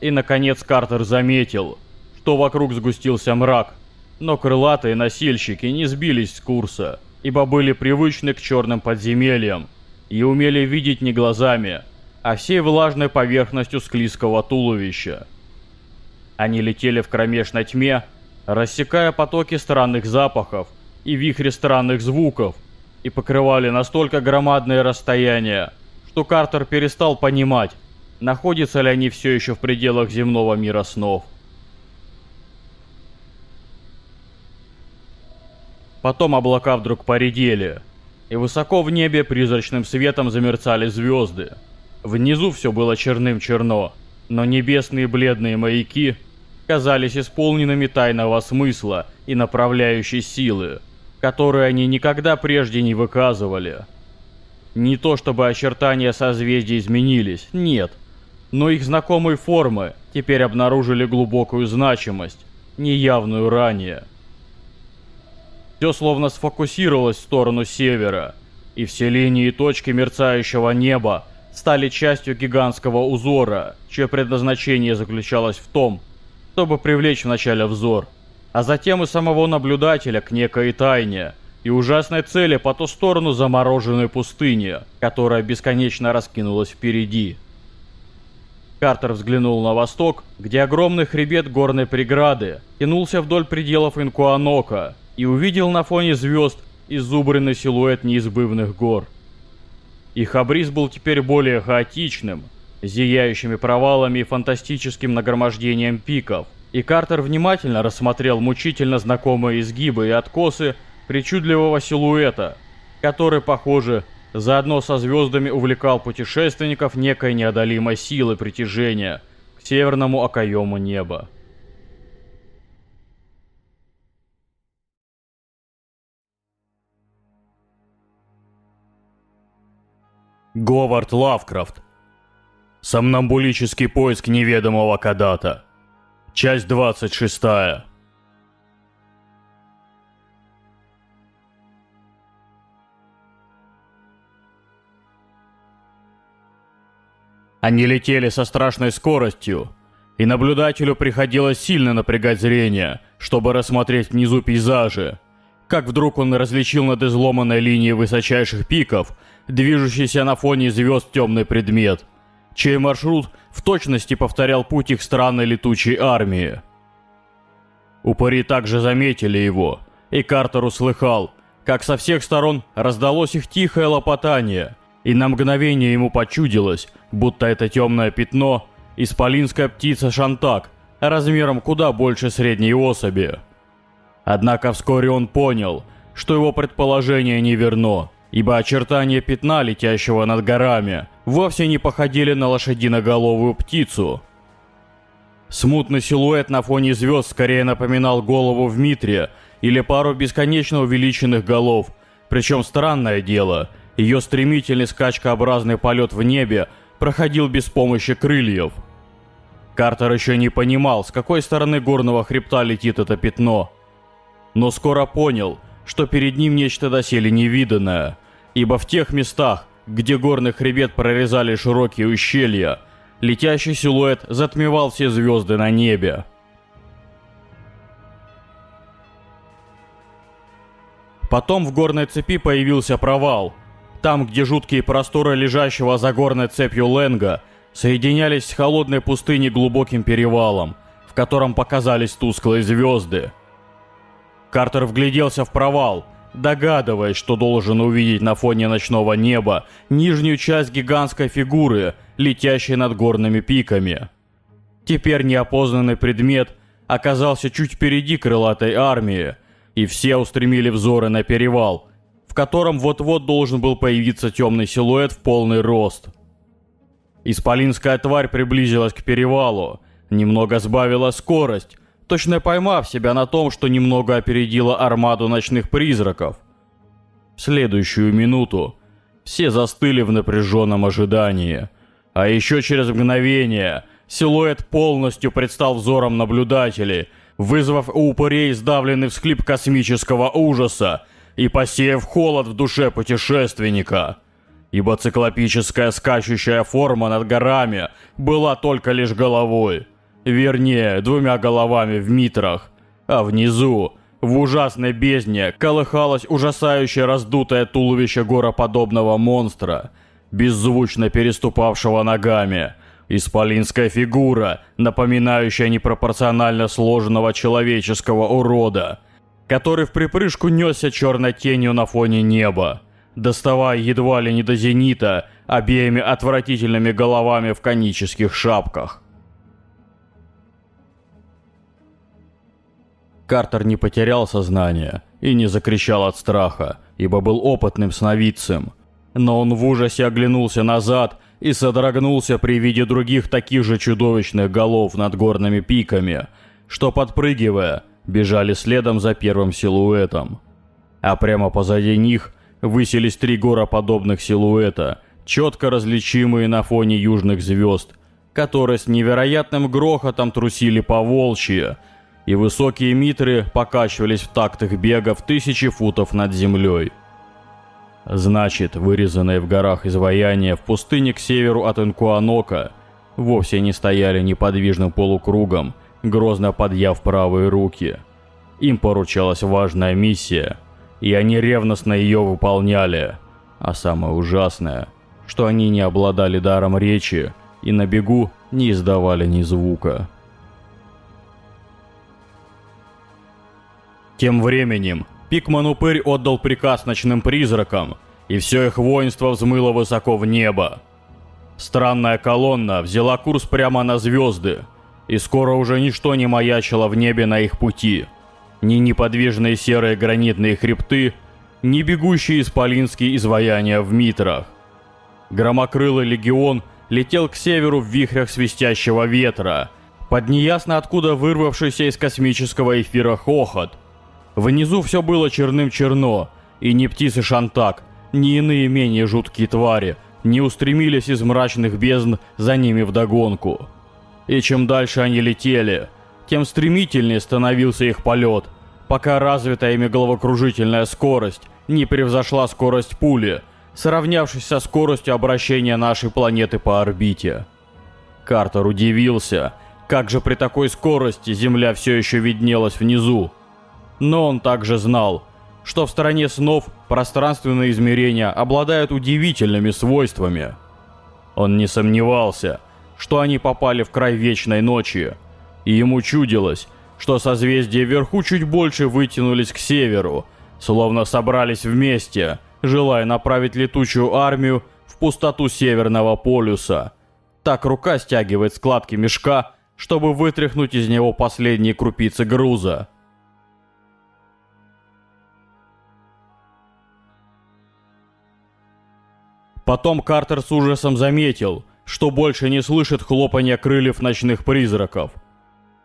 И, наконец, Картер заметил, что вокруг сгустился мрак, но крылатые носильщики не сбились с курса, ибо были привычны к черным подземельям и умели видеть не глазами, а всей влажной поверхностью склизкого туловища. Они летели в кромешной тьме, рассекая потоки странных запахов и вихри странных звуков, и покрывали настолько громадные расстояния, что Картер перестал понимать, находятся ли они все еще в пределах земного мира снов. Потом облака вдруг поредели, и высоко в небе призрачным светом замерцали звезды. Внизу все было черным-черно, но небесные бледные маяки казались исполненными тайного смысла и направляющей силы, которые они никогда прежде не выказывали. Не то чтобы очертания созвездий изменились, нет, но их знакомые формы теперь обнаружили глубокую значимость, неявную ранее. Все словно сфокусировалось в сторону севера, и все линии и точки мерцающего неба стали частью гигантского узора, чье предназначение заключалось в том, чтобы привлечь вначале взор, а затем и самого наблюдателя к некой тайне и ужасной цели по ту сторону замороженной пустыни, которая бесконечно раскинулась впереди. Картер взглянул на восток, где огромный хребет горной преграды тянулся вдоль пределов Инкуанока и увидел на фоне звезд изубренный силуэт неизбывных гор. Их обрис был теперь более хаотичным, зияющими провалами и фантастическим нагромождением пиков, и Картер внимательно рассмотрел мучительно знакомые изгибы и откосы причудливого силуэта, который, похоже, заодно со звездами увлекал путешественников некой неодолимой силой притяжения к северному окоему неба. Говард Лавкрафт. Сомнамбулический поиск неведомого Кадата. Часть 26. Они летели со страшной скоростью, и наблюдателю приходилось сильно напрягать зрение, чтобы рассмотреть внизу пейзажи. Как вдруг он различил над изломанной линией высочайших пиков – движущийся на фоне звезд темный предмет, чей маршрут в точности повторял путь их странной летучей армии. Упыри также заметили его, и Картер услыхал, как со всех сторон раздалось их тихое лопотание, и на мгновение ему почудилось, будто это темное пятно – исполинская птица Шантак, размером куда больше средней особи. Однако вскоре он понял, что его предположение неверно – ибо очертания пятна, летящего над горами, вовсе не походили на лошадиноголовую птицу. Смутный силуэт на фоне звезд скорее напоминал голову в Митре или пару бесконечно увеличенных голов, причем странное дело, ее стремительный скачкообразный полет в небе проходил без помощи крыльев. Картер еще не понимал, с какой стороны горного хребта летит это пятно, но скоро понял, что перед ним нечто доселе невиданное – ибо в тех местах, где горный хребет прорезали широкие ущелья, летящий силуэт затмевал все звезды на небе. Потом в горной цепи появился провал. Там, где жуткие просторы лежащего за горной цепью Ленга соединялись с холодной пустыней глубоким перевалом, в котором показались тусклые звезды. Картер вгляделся в провал – догадываясь, что должен увидеть на фоне ночного неба нижнюю часть гигантской фигуры, летящей над горными пиками. Теперь неопознанный предмет оказался чуть впереди крылатой армии, и все устремили взоры на перевал, в котором вот-вот должен был появиться темный силуэт в полный рост. Исполинская тварь приблизилась к перевалу, немного сбавила скорость, точно поймав себя на том, что немного опередила армаду ночных призраков. В следующую минуту все застыли в напряженном ожидании. А еще через мгновение силуэт полностью предстал взором наблюдателей, вызвав у упырей сдавленный всхлип космического ужаса и посеяв холод в душе путешественника. Ибо циклопическая скачущая форма над горами была только лишь головой – Вернее, двумя головами в митрах. А внизу, в ужасной бездне, колыхалось ужасающее раздутое туловище гороподобного монстра, беззвучно переступавшего ногами. Исполинская фигура, напоминающая непропорционально сложенного человеческого урода, который в припрыжку несся черной тенью на фоне неба, доставая едва ли не до зенита обеими отвратительными головами в конических шапках. Картер не потерял сознание и не закричал от страха, ибо был опытным сновидцем. Но он в ужасе оглянулся назад и содрогнулся при виде других таких же чудовищных голов над горными пиками, что, подпрыгивая, бежали следом за первым силуэтом. А прямо позади них высились три гороподобных силуэта, четко различимые на фоне южных звезд, которые с невероятным грохотом трусили по волчье, и высокие митры покачивались в такт их бега в тысячи футов над землей. Значит, вырезанные в горах изваяния в пустыне к северу от Инкуанока вовсе не стояли неподвижным полукругом, грозно подъяв правые руки. Им поручалась важная миссия, и они ревностно ее выполняли. А самое ужасное, что они не обладали даром речи и на бегу не издавали ни звука. Тем временем, Пикман-упырь отдал приказ ночным призракам, и все их воинство взмыло высоко в небо. Странная колонна взяла курс прямо на звезды, и скоро уже ничто не маячило в небе на их пути. Ни неподвижные серые гранитные хребты, не бегущие исполинские изваяния в митрах. Громокрылый легион летел к северу в вихрях свистящего ветра, под неясно откуда вырвавшийся из космического эфира хохот. Внизу все было черным-черно, и ни птицы Шантак, ни иные менее жуткие твари не устремились из мрачных бездн за ними вдогонку. И чем дальше они летели, тем стремительнее становился их полет, пока развитая ими головокружительная скорость не превзошла скорость пули, сравнявшись со скоростью обращения нашей планеты по орбите. Картер удивился, как же при такой скорости Земля все еще виднелась внизу. Но он также знал, что в стороне снов пространственные измерения обладают удивительными свойствами. Он не сомневался, что они попали в край вечной ночи, и ему чудилось, что созвездия вверху чуть больше вытянулись к северу, словно собрались вместе, желая направить летучую армию в пустоту Северного полюса. Так рука стягивает складки мешка, чтобы вытряхнуть из него последние крупицы груза. Потом Картер с ужасом заметил, что больше не слышит хлопанья крыльев ночных призраков.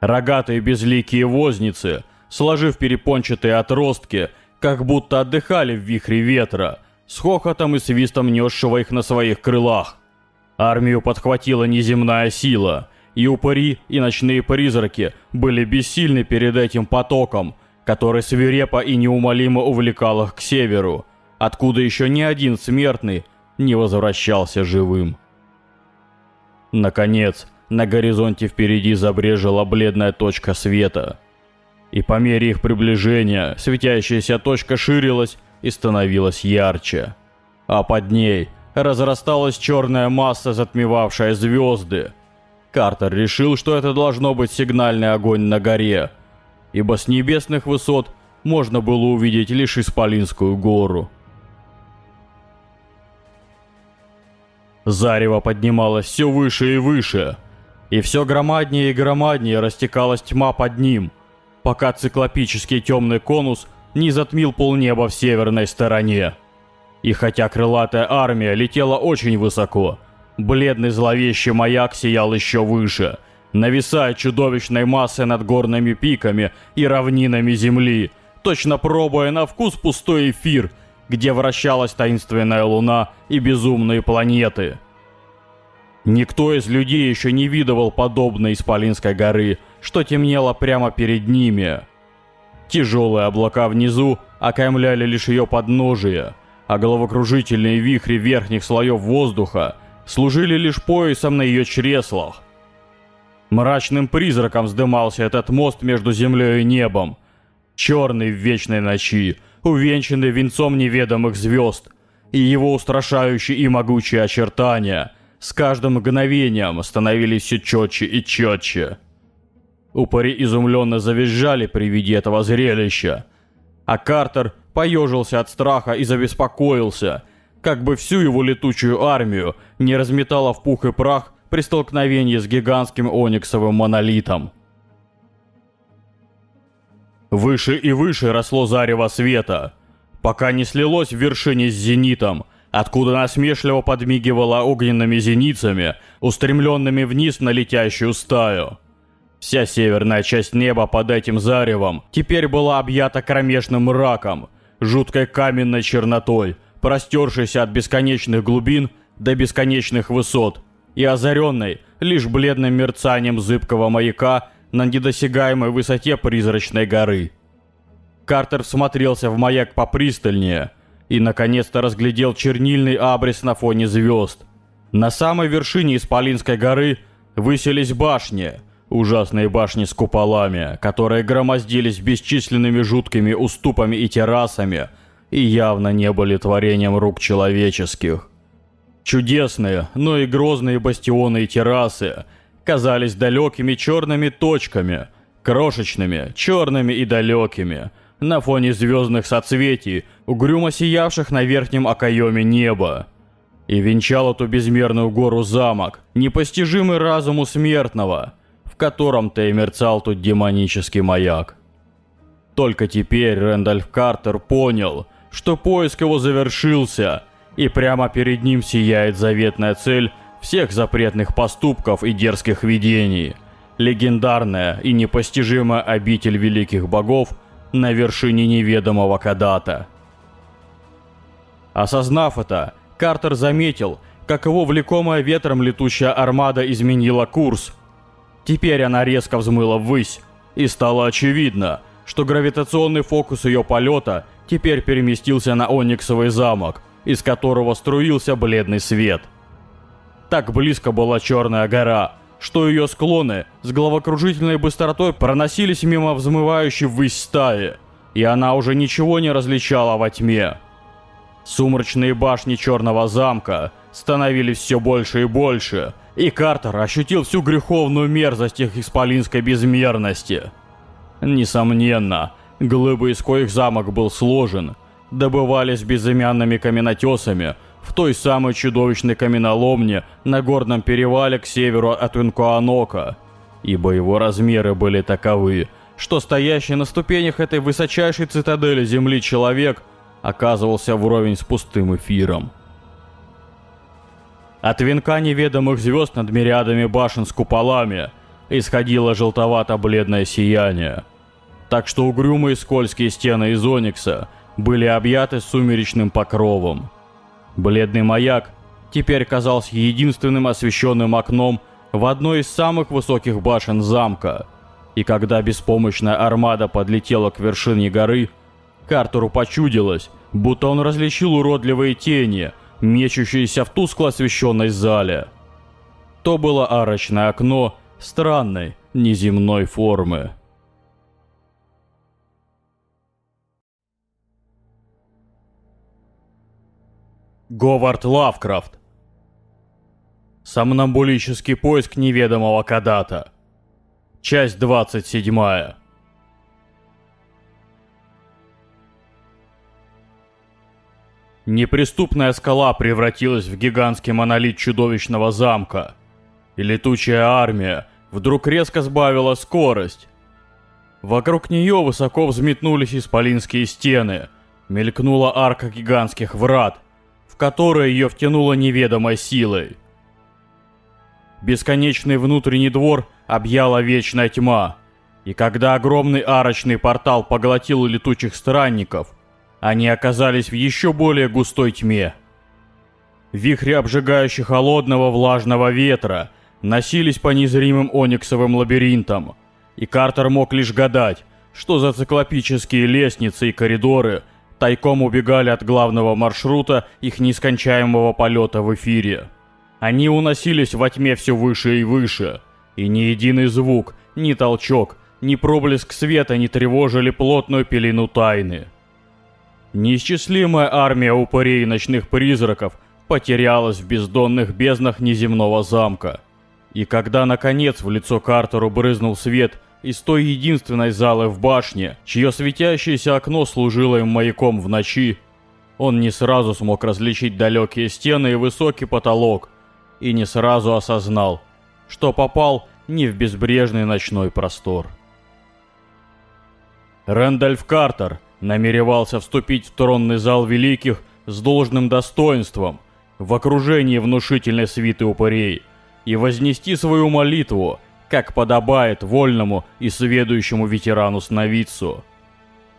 Рогатые безликие возницы, сложив перепончатые отростки, как будто отдыхали в вихре ветра, с хохотом и свистом несшего их на своих крылах. Армию подхватила неземная сила, и упыри, и ночные призраки были бессильны перед этим потоком, который свирепо и неумолимо увлекал их к северу, откуда еще ни один смертный не возвращался живым. Наконец, на горизонте впереди забрежила бледная точка света. И по мере их приближения светящаяся точка ширилась и становилась ярче. А под ней разрасталась черная масса, затмевавшая звезды. Картер решил, что это должно быть сигнальный огонь на горе, ибо с небесных высот можно было увидеть лишь Исполинскую гору. Зарево поднималось все выше и выше, и все громаднее и громаднее растекалась тьма под ним, пока циклопический темный конус не затмил полнеба в северной стороне. И хотя крылатая армия летела очень высоко, бледный зловещий маяк сиял еще выше, нависая чудовищной массой над горными пиками и равнинами земли, точно пробуя на вкус пустой эфир – где вращалась таинственная луна и безумные планеты. Никто из людей еще не видывал подобной Исполинской горы, что темнело прямо перед ними. Тяжелые облака внизу окаймляли лишь ее подножие, а головокружительные вихри верхних слоев воздуха служили лишь поясом на ее чреслах. Мрачным призраком вздымался этот мост между землей и небом, черный в вечной ночи, увенчанный венцом неведомых звезд, и его устрашающие и могучие очертания с каждым мгновением становились все четче и четче. Упыри изумленно завизжали при виде этого зрелища, а Картер поежился от страха и забеспокоился, как бы всю его летучую армию не разметала в пух и прах при столкновении с гигантским ониксовым монолитом. Выше и выше росло зарево света, пока не слилось в вершине с зенитом, откуда насмешливо подмигивало огненными зеницами, устремленными вниз на летящую стаю. Вся северная часть неба под этим заревом теперь была объята кромешным мраком, жуткой каменной чернотой, простершейся от бесконечных глубин до бесконечных высот, и озаренной лишь бледным мерцанием зыбкого маяка на недосягаемой высоте призрачной горы. Картер всмотрелся в маяк попристальнее и, наконец-то, разглядел чернильный абрис на фоне звезд. На самой вершине Исполинской горы высились башни, ужасные башни с куполами, которые громоздились бесчисленными жуткими уступами и террасами и явно не были творением рук человеческих. Чудесные, но и грозные бастионы и террасы – казались далекими черными точками, крошечными, черными и далекими, на фоне звездных соцветий, угрюмо сиявших на верхнем окоеме неба. И венчал эту безмерную гору замок, непостижимый разуму смертного, в котором-то и мерцал тут демонический маяк. Только теперь Рэндальф Картер понял, что поиск его завершился, и прямо перед ним сияет заветная цель всех запретных поступков и дерзких видений. Легендарная и непостижимая обитель великих богов на вершине неведомого Кадата. Осознав это, Картер заметил, как его влекомая ветром летущая армада изменила курс. Теперь она резко взмыла ввысь, и стало очевидно, что гравитационный фокус ее полета теперь переместился на Ониксовый замок, из которого струился бледный свет. Так близко была Черная гора, что ее склоны с головокружительной быстротой проносились мимо взмывающей ввысь стаи, и она уже ничего не различала во тьме. Сумрачные башни Черного замка становились все больше и больше, и Картер ощутил всю греховную мерзость их исполинской безмерности. Несомненно, глыбы, из коих замок был сложен, добывались безымянными каменотесами в той самой чудовищной каменоломне на горном перевале к северу от Инкуанока, ибо его размеры были таковы, что стоящий на ступенях этой высочайшей цитадели Земли человек оказывался вровень с пустым эфиром. От венка неведомых звезд над мириадами башен с куполами исходило желтовато-бледное сияние. Так что угрюмые скользкие стены из оникса были объяты сумеречным покровом. Бледный маяк теперь казался единственным освещенным окном в одной из самых высоких башен замка. И когда беспомощная армада подлетела к вершине горы, Картеру почудилось, будто он различил уродливые тени, мечущиеся в тускло освещенной зале. То было арочное окно странной, неземной формы. Говард Лавкрафт. Сомнамбулический поиск неведомого Кадата. Часть 27 Неприступная скала превратилась в гигантский монолит чудовищного замка, и летучая армия вдруг резко сбавила скорость. Вокруг нее высоко взметнулись исполинские стены, мелькнула арка гигантских врат, в которые ее втянуло неведомой силой. Бесконечный внутренний двор объяла вечная тьма, и когда огромный арочный портал поглотил летучих странников – они оказались в еще более густой тьме. Вихри обжигающих холодного влажного ветра носились по незримым ониксовым лабиринтам, и Картер мог лишь гадать, что за циклопические лестницы и коридоры тайком убегали от главного маршрута их нескончаемого полета в эфире. Они уносились во тьме все выше и выше, и ни единый звук, ни толчок, ни проблеск света не тревожили плотную пелену тайны. Неисчислимая армия упырей и ночных призраков потерялась в бездонных безднах неземного замка. И когда, наконец, в лицо Картеру брызнул свет из той единственной залы в башне, чье светящееся окно служило им маяком в ночи, он не сразу смог различить далекие стены и высокий потолок, и не сразу осознал, что попал не в безбрежный ночной простор. Рэндальф Картер — намеревался вступить в тронный зал великих с должным достоинством, в окружении внушительной свиты упырей, и вознести свою молитву, как подобает вольному и сведущему ветерану-сновидцу.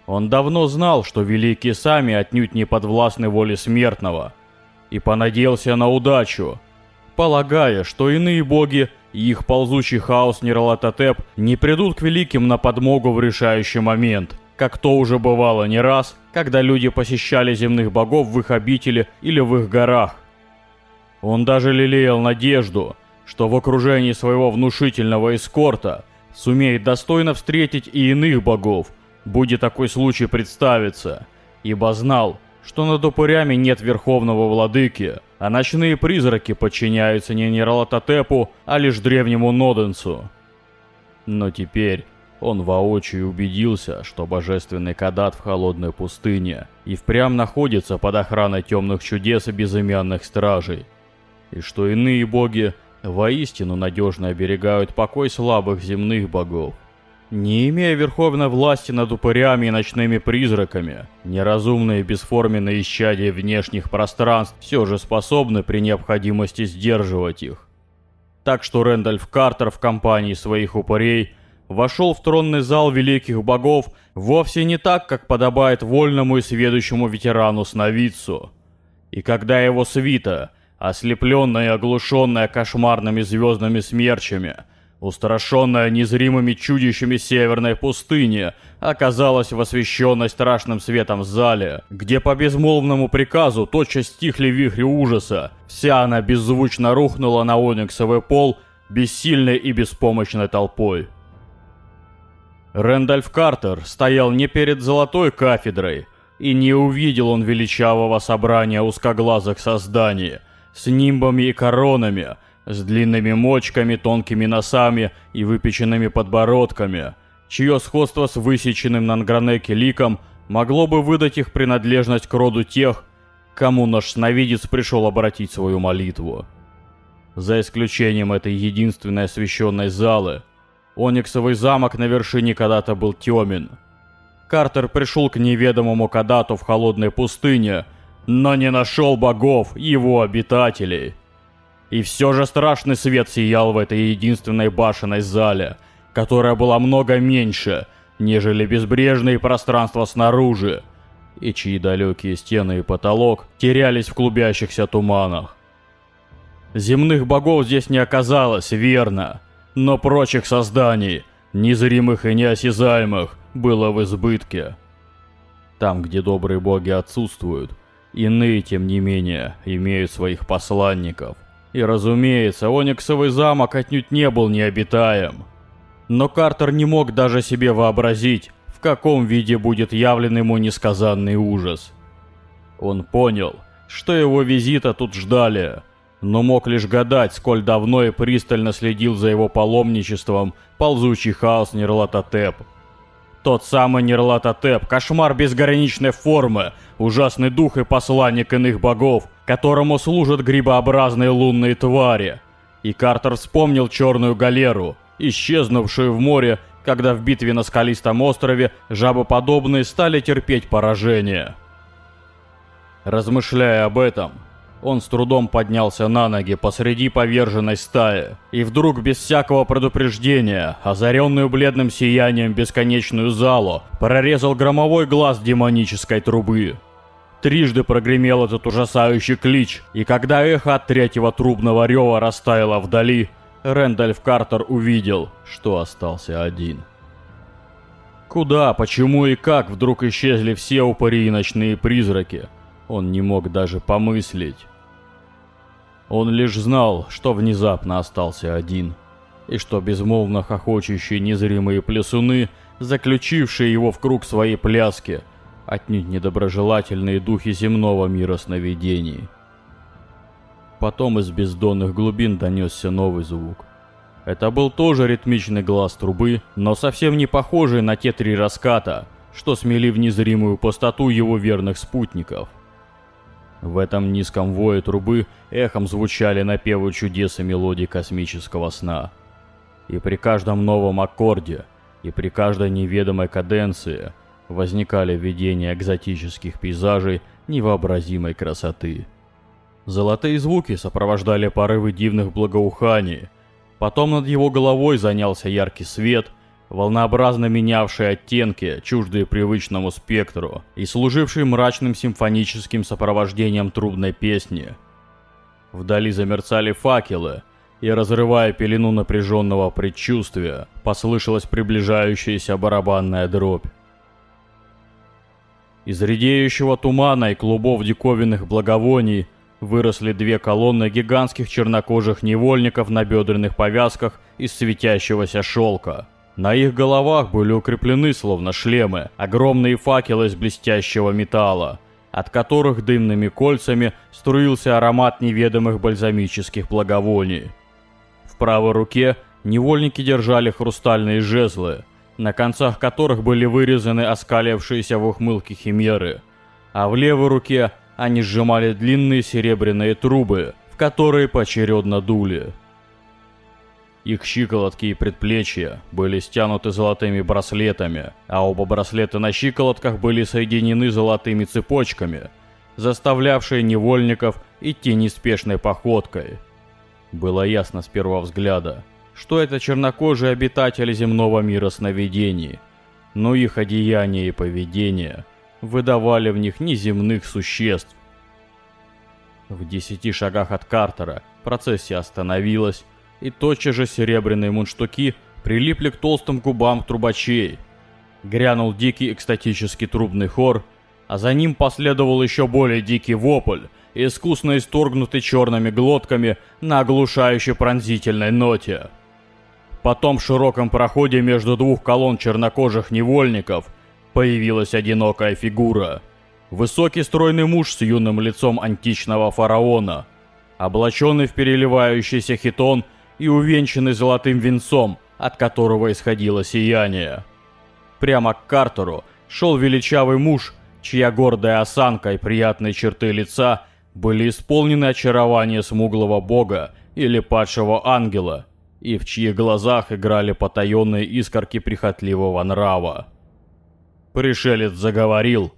Он давно знал, что великие сами отнюдь не подвластны воле смертного, и понадеялся на удачу, полагая, что иные боги и их ползучий хаос Нерлатотеп не придут к великим на подмогу в решающий момент – как то уже бывало не раз, когда люди посещали земных богов в их обители или в их горах. Он даже лелеял надежду, что в окружении своего внушительного эскорта сумеет достойно встретить и иных богов, будет такой случай представиться, ибо знал, что над упырями нет верховного владыки, а ночные призраки подчиняются не Нералатотепу, а лишь древнему Ноденцу. Но теперь он воочию убедился, что божественный Кадат в холодной пустыне и впрямь находится под охраной темных чудес и безымянных стражей, и что иные боги воистину надежно оберегают покой слабых земных богов. Не имея верховной власти над упырями и ночными призраками, неразумные бесформенные исчадия внешних пространств все же способны при необходимости сдерживать их. Так что Рэндальф Картер в компании своих упырей вошел в тронный зал великих богов вовсе не так, как подобает вольному и сведущему ветерану-сновидцу. И когда его свита, ослепленная и оглушенная кошмарными звездными смерчами, устрашенная незримыми чудищами северной пустыни, оказалась в освещенной страшным светом зале, где по безмолвному приказу тотчас стихли вихри ужаса. Вся она беззвучно рухнула на ониксовый пол, бессильной и беспомощной толпой. Рэндальф Картер стоял не перед золотой кафедрой, и не увидел он величавого собрания узкоглазых созданий с нимбами и коронами, с длинными мочками, тонкими носами и выпеченными подбородками, чье сходство с высеченным на Ангранеке ликом могло бы выдать их принадлежность к роду тех, кому наш сновидец пришел обратить свою молитву. За исключением этой единственной освещенной залы, Ониксовый замок на вершине когда-то был темен. Картер пришел к неведомому Кадату в холодной пустыне, но не нашел богов, его обитателей. И все же страшный свет сиял в этой единственной башенной зале, которая была много меньше, нежели безбрежные пространства снаружи, и чьи далекие стены и потолок терялись в клубящихся туманах. Земных богов здесь не оказалось, верно, но прочих созданий, незримых и неосязаемых, было в избытке. Там, где добрые боги отсутствуют, иные, тем не менее, имеют своих посланников – и разумеется, Ониксовый замок отнюдь не был необитаем. Но Картер не мог даже себе вообразить, в каком виде будет явлен ему несказанный ужас. Он понял, что его визита тут ждали, но мог лишь гадать, сколь давно и пристально следил за его паломничеством ползучий хаос Нерлатотеп. Тот самый Нерлатотеп, кошмар безграничной формы, ужасный дух и посланник иных богов, которому служат грибообразные лунные твари. И Картер вспомнил черную галеру, исчезнувшую в море, когда в битве на скалистом острове жабоподобные стали терпеть поражение. Размышляя об этом, он с трудом поднялся на ноги посреди поверженной стаи, и вдруг без всякого предупреждения, озаренную бледным сиянием бесконечную залу, прорезал громовой глаз демонической трубы. Трижды прогремел этот ужасающий клич, и когда эхо от третьего трубного рева растаяло вдали, Рэндальф Картер увидел, что остался один. Куда, почему и как вдруг исчезли все упыри и ночные призраки, он не мог даже помыслить. Он лишь знал, что внезапно остался один, и что безмолвно хохочущие незримые плясуны, заключившие его в круг своей пляски, отнюдь недоброжелательные духи земного мира сновидений. Потом из бездонных глубин донесся новый звук. Это был тоже ритмичный глаз трубы, но совсем не похожий на те три раската, что смели в незримую пустоту его верных спутников. В этом низком вое трубы эхом звучали напевы чудес и мелодий космического сна. И при каждом новом аккорде, и при каждой неведомой каденции возникали видения экзотических пейзажей невообразимой красоты. Золотые звуки сопровождали порывы дивных благоуханий. Потом над его головой занялся яркий свет – волнообразно менявший оттенки, чуждые привычному спектру, и служивший мрачным симфоническим сопровождением трубной песни. Вдали замерцали факелы, и, разрывая пелену напряженного предчувствия, послышалась приближающаяся барабанная дробь. Из редеющего тумана и клубов диковинных благовоний выросли две колонны гигантских чернокожих невольников на бедренных повязках из светящегося шелка – на их головах были укреплены, словно шлемы, огромные факелы из блестящего металла, от которых дымными кольцами струился аромат неведомых бальзамических благовоний. В правой руке невольники держали хрустальные жезлы, на концах которых были вырезаны оскалившиеся в ухмылке химеры, а в левой руке они сжимали длинные серебряные трубы, в которые поочередно дули. Их щиколотки и предплечья были стянуты золотыми браслетами, а оба браслета на щиколотках были соединены золотыми цепочками, заставлявшие невольников идти неспешной походкой. Было ясно с первого взгляда, что это чернокожие обитатели земного мира сновидений, но их одеяния и поведение выдавали в них неземных существ. В десяти шагах от Картера процессия остановилась, и тотчас же серебряные мундштуки прилипли к толстым губам трубачей. Грянул дикий экстатический трубный хор, а за ним последовал еще более дикий вопль, искусно исторгнутый черными глотками на оглушающе пронзительной ноте. Потом в широком проходе между двух колонн чернокожих невольников появилась одинокая фигура. Высокий стройный муж с юным лицом античного фараона, облаченный в переливающийся хитон и увенчанный золотым венцом, от которого исходило сияние. Прямо к Картеру шел величавый муж, чья гордая осанка и приятные черты лица были исполнены очарования смуглого бога или падшего ангела, и в чьих глазах играли потаенные искорки прихотливого нрава. Пришелец заговорил,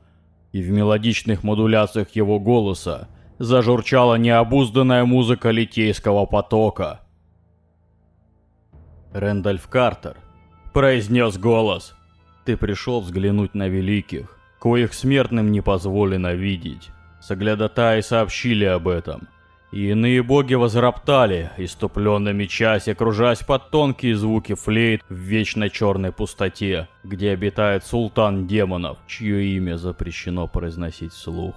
и в мелодичных модуляциях его голоса зажурчала необузданная музыка литейского потока – Рэндальф Картер, произнес голос. Ты пришел взглянуть на великих, коих смертным не позволено видеть. Соглядатаи сообщили об этом. И иные боги возроптали, иступленными часе, кружась под тонкие звуки флейт в вечной черной пустоте, где обитает султан демонов, чье имя запрещено произносить вслух.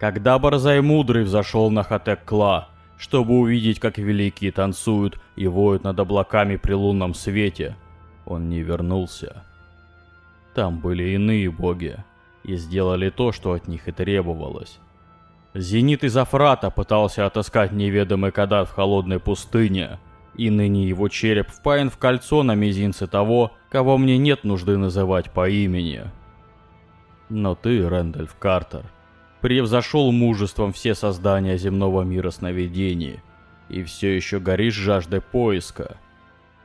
Когда Борзай Мудрый взошел на Хатек-Кла, чтобы увидеть, как великие танцуют и воют над облаками при лунном свете, он не вернулся. Там были иные боги, и сделали то, что от них и требовалось. Зенит из Афрата пытался отыскать неведомый кадат в холодной пустыне, и ныне его череп впаян в кольцо на мизинце того, кого мне нет нужды называть по имени. Но ты, Рэндальф Картер, превзошел мужеством все создания земного мира сновидений, и все еще горишь жаждой поиска.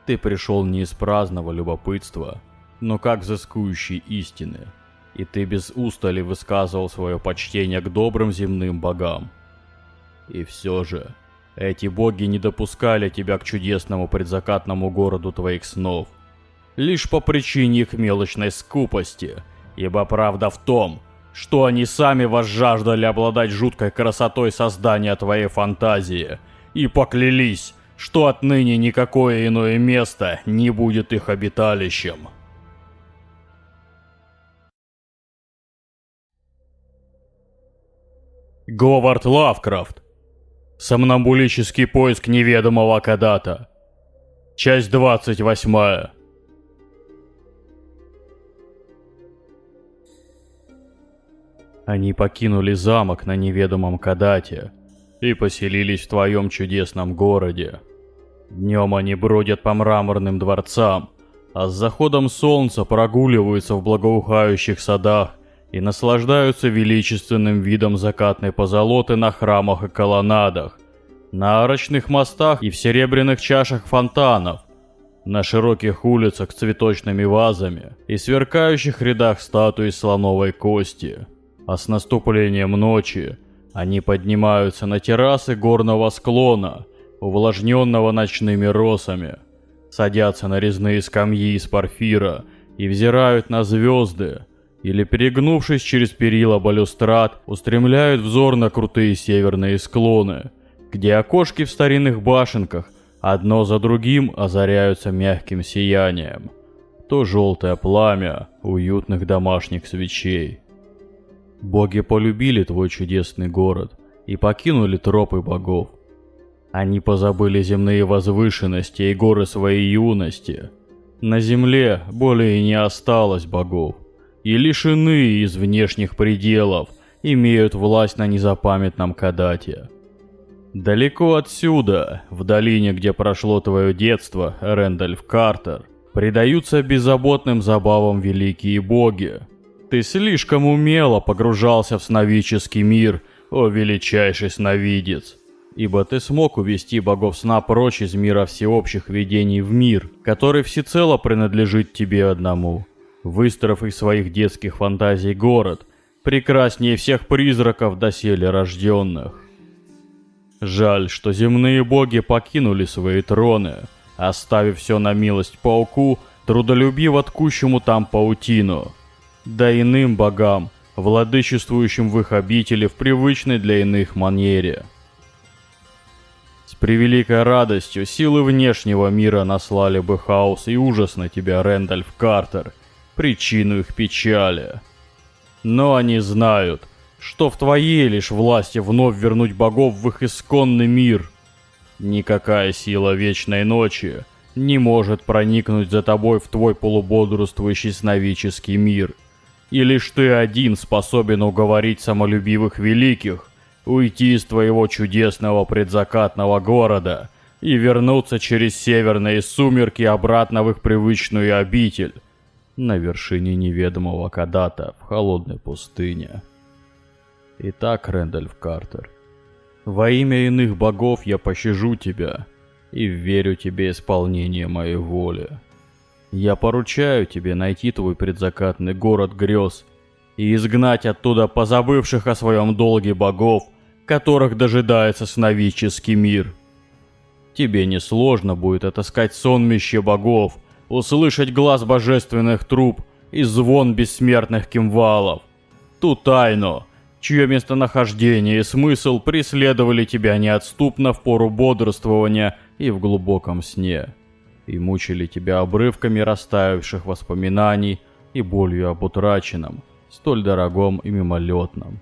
Ты пришел не из праздного любопытства, но как взыскующий истины, и ты без устали высказывал свое почтение к добрым земным богам. И все же, эти боги не допускали тебя к чудесному предзакатному городу твоих снов, лишь по причине их мелочной скупости, ибо правда в том, что они сами возжаждали обладать жуткой красотой создания твоей фантазии и поклялись, что отныне никакое иное место не будет их обиталищем. Говард Лавкрафт. Сомнамбулический поиск неведомого Кадата. Часть 28. Они покинули замок на неведомом Кадате и поселились в твоем чудесном городе. Днем они бродят по мраморным дворцам, а с заходом солнца прогуливаются в благоухающих садах и наслаждаются величественным видом закатной позолоты на храмах и колоннадах, на арочных мостах и в серебряных чашах фонтанов, на широких улицах с цветочными вазами и сверкающих рядах статуй слоновой кости а с наступлением ночи они поднимаются на террасы горного склона, увлажненного ночными росами, садятся на резные скамьи из порфира и взирают на звезды, или, перегнувшись через перила балюстрад, устремляют взор на крутые северные склоны, где окошки в старинных башенках одно за другим озаряются мягким сиянием. То желтое пламя уютных домашних свечей. Боги полюбили твой чудесный город и покинули тропы богов. Они позабыли земные возвышенности и горы своей юности. На земле более не осталось богов, и лишь иные из внешних пределов имеют власть на незапамятном Кадате. Далеко отсюда, в долине, где прошло твое детство, Рэндальф Картер, предаются беззаботным забавам великие боги, ты слишком умело погружался в сновидческий мир, о величайший сновидец. ибо ты смог увести богов сна прочь из мира всеобщих видений в мир, который всецело принадлежит тебе одному. Выстроив из своих детских фантазий город, прекраснее всех призраков доселе рожденных. Жаль, что земные боги покинули свои троны, оставив все на милость пауку, трудолюбиво ткущему там паутину. Да иным богам, владычествующим в их обители в привычной для иных манере. С превеликой радостью силы внешнего мира наслали бы хаос и ужас на тебя, Рэндальф Картер, причину их печали. Но они знают, что в твоей лишь власти вновь вернуть богов в их исконный мир. Никакая сила вечной ночи не может проникнуть за тобой в твой полубодрствующий сновидческий мир — и лишь ты один способен уговорить самолюбивых великих уйти из твоего чудесного предзакатного города и вернуться через северные сумерки обратно в их привычную обитель на вершине неведомого Кадата в холодной пустыне. Итак, Рэндальф Картер, во имя иных богов я пощажу тебя и верю тебе исполнение моей воли. Я поручаю тебе найти твой предзакатный город грез и изгнать оттуда позабывших о своем долге богов, которых дожидается сновидческий мир. Тебе несложно будет отыскать сонмище богов, услышать глаз божественных труб и звон бессмертных кимвалов. Ту тайну, чье местонахождение и смысл преследовали тебя неотступно в пору бодрствования и в глубоком сне и мучили тебя обрывками растаявших воспоминаний и болью об утраченном, столь дорогом и мимолетном.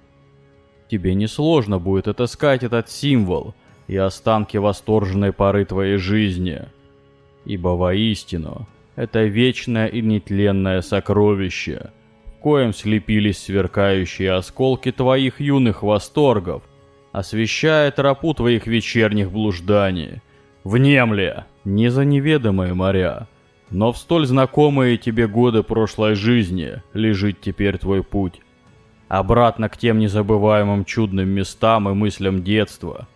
Тебе несложно будет отыскать этот символ и останки восторженной поры твоей жизни, ибо воистину это вечное и нетленное сокровище, в слепились сверкающие осколки твоих юных восторгов, освещая тропу твоих вечерних блужданий. Внемли! не за неведомые моря, но в столь знакомые тебе годы прошлой жизни лежит теперь твой путь. Обратно к тем незабываемым чудным местам и мыслям детства,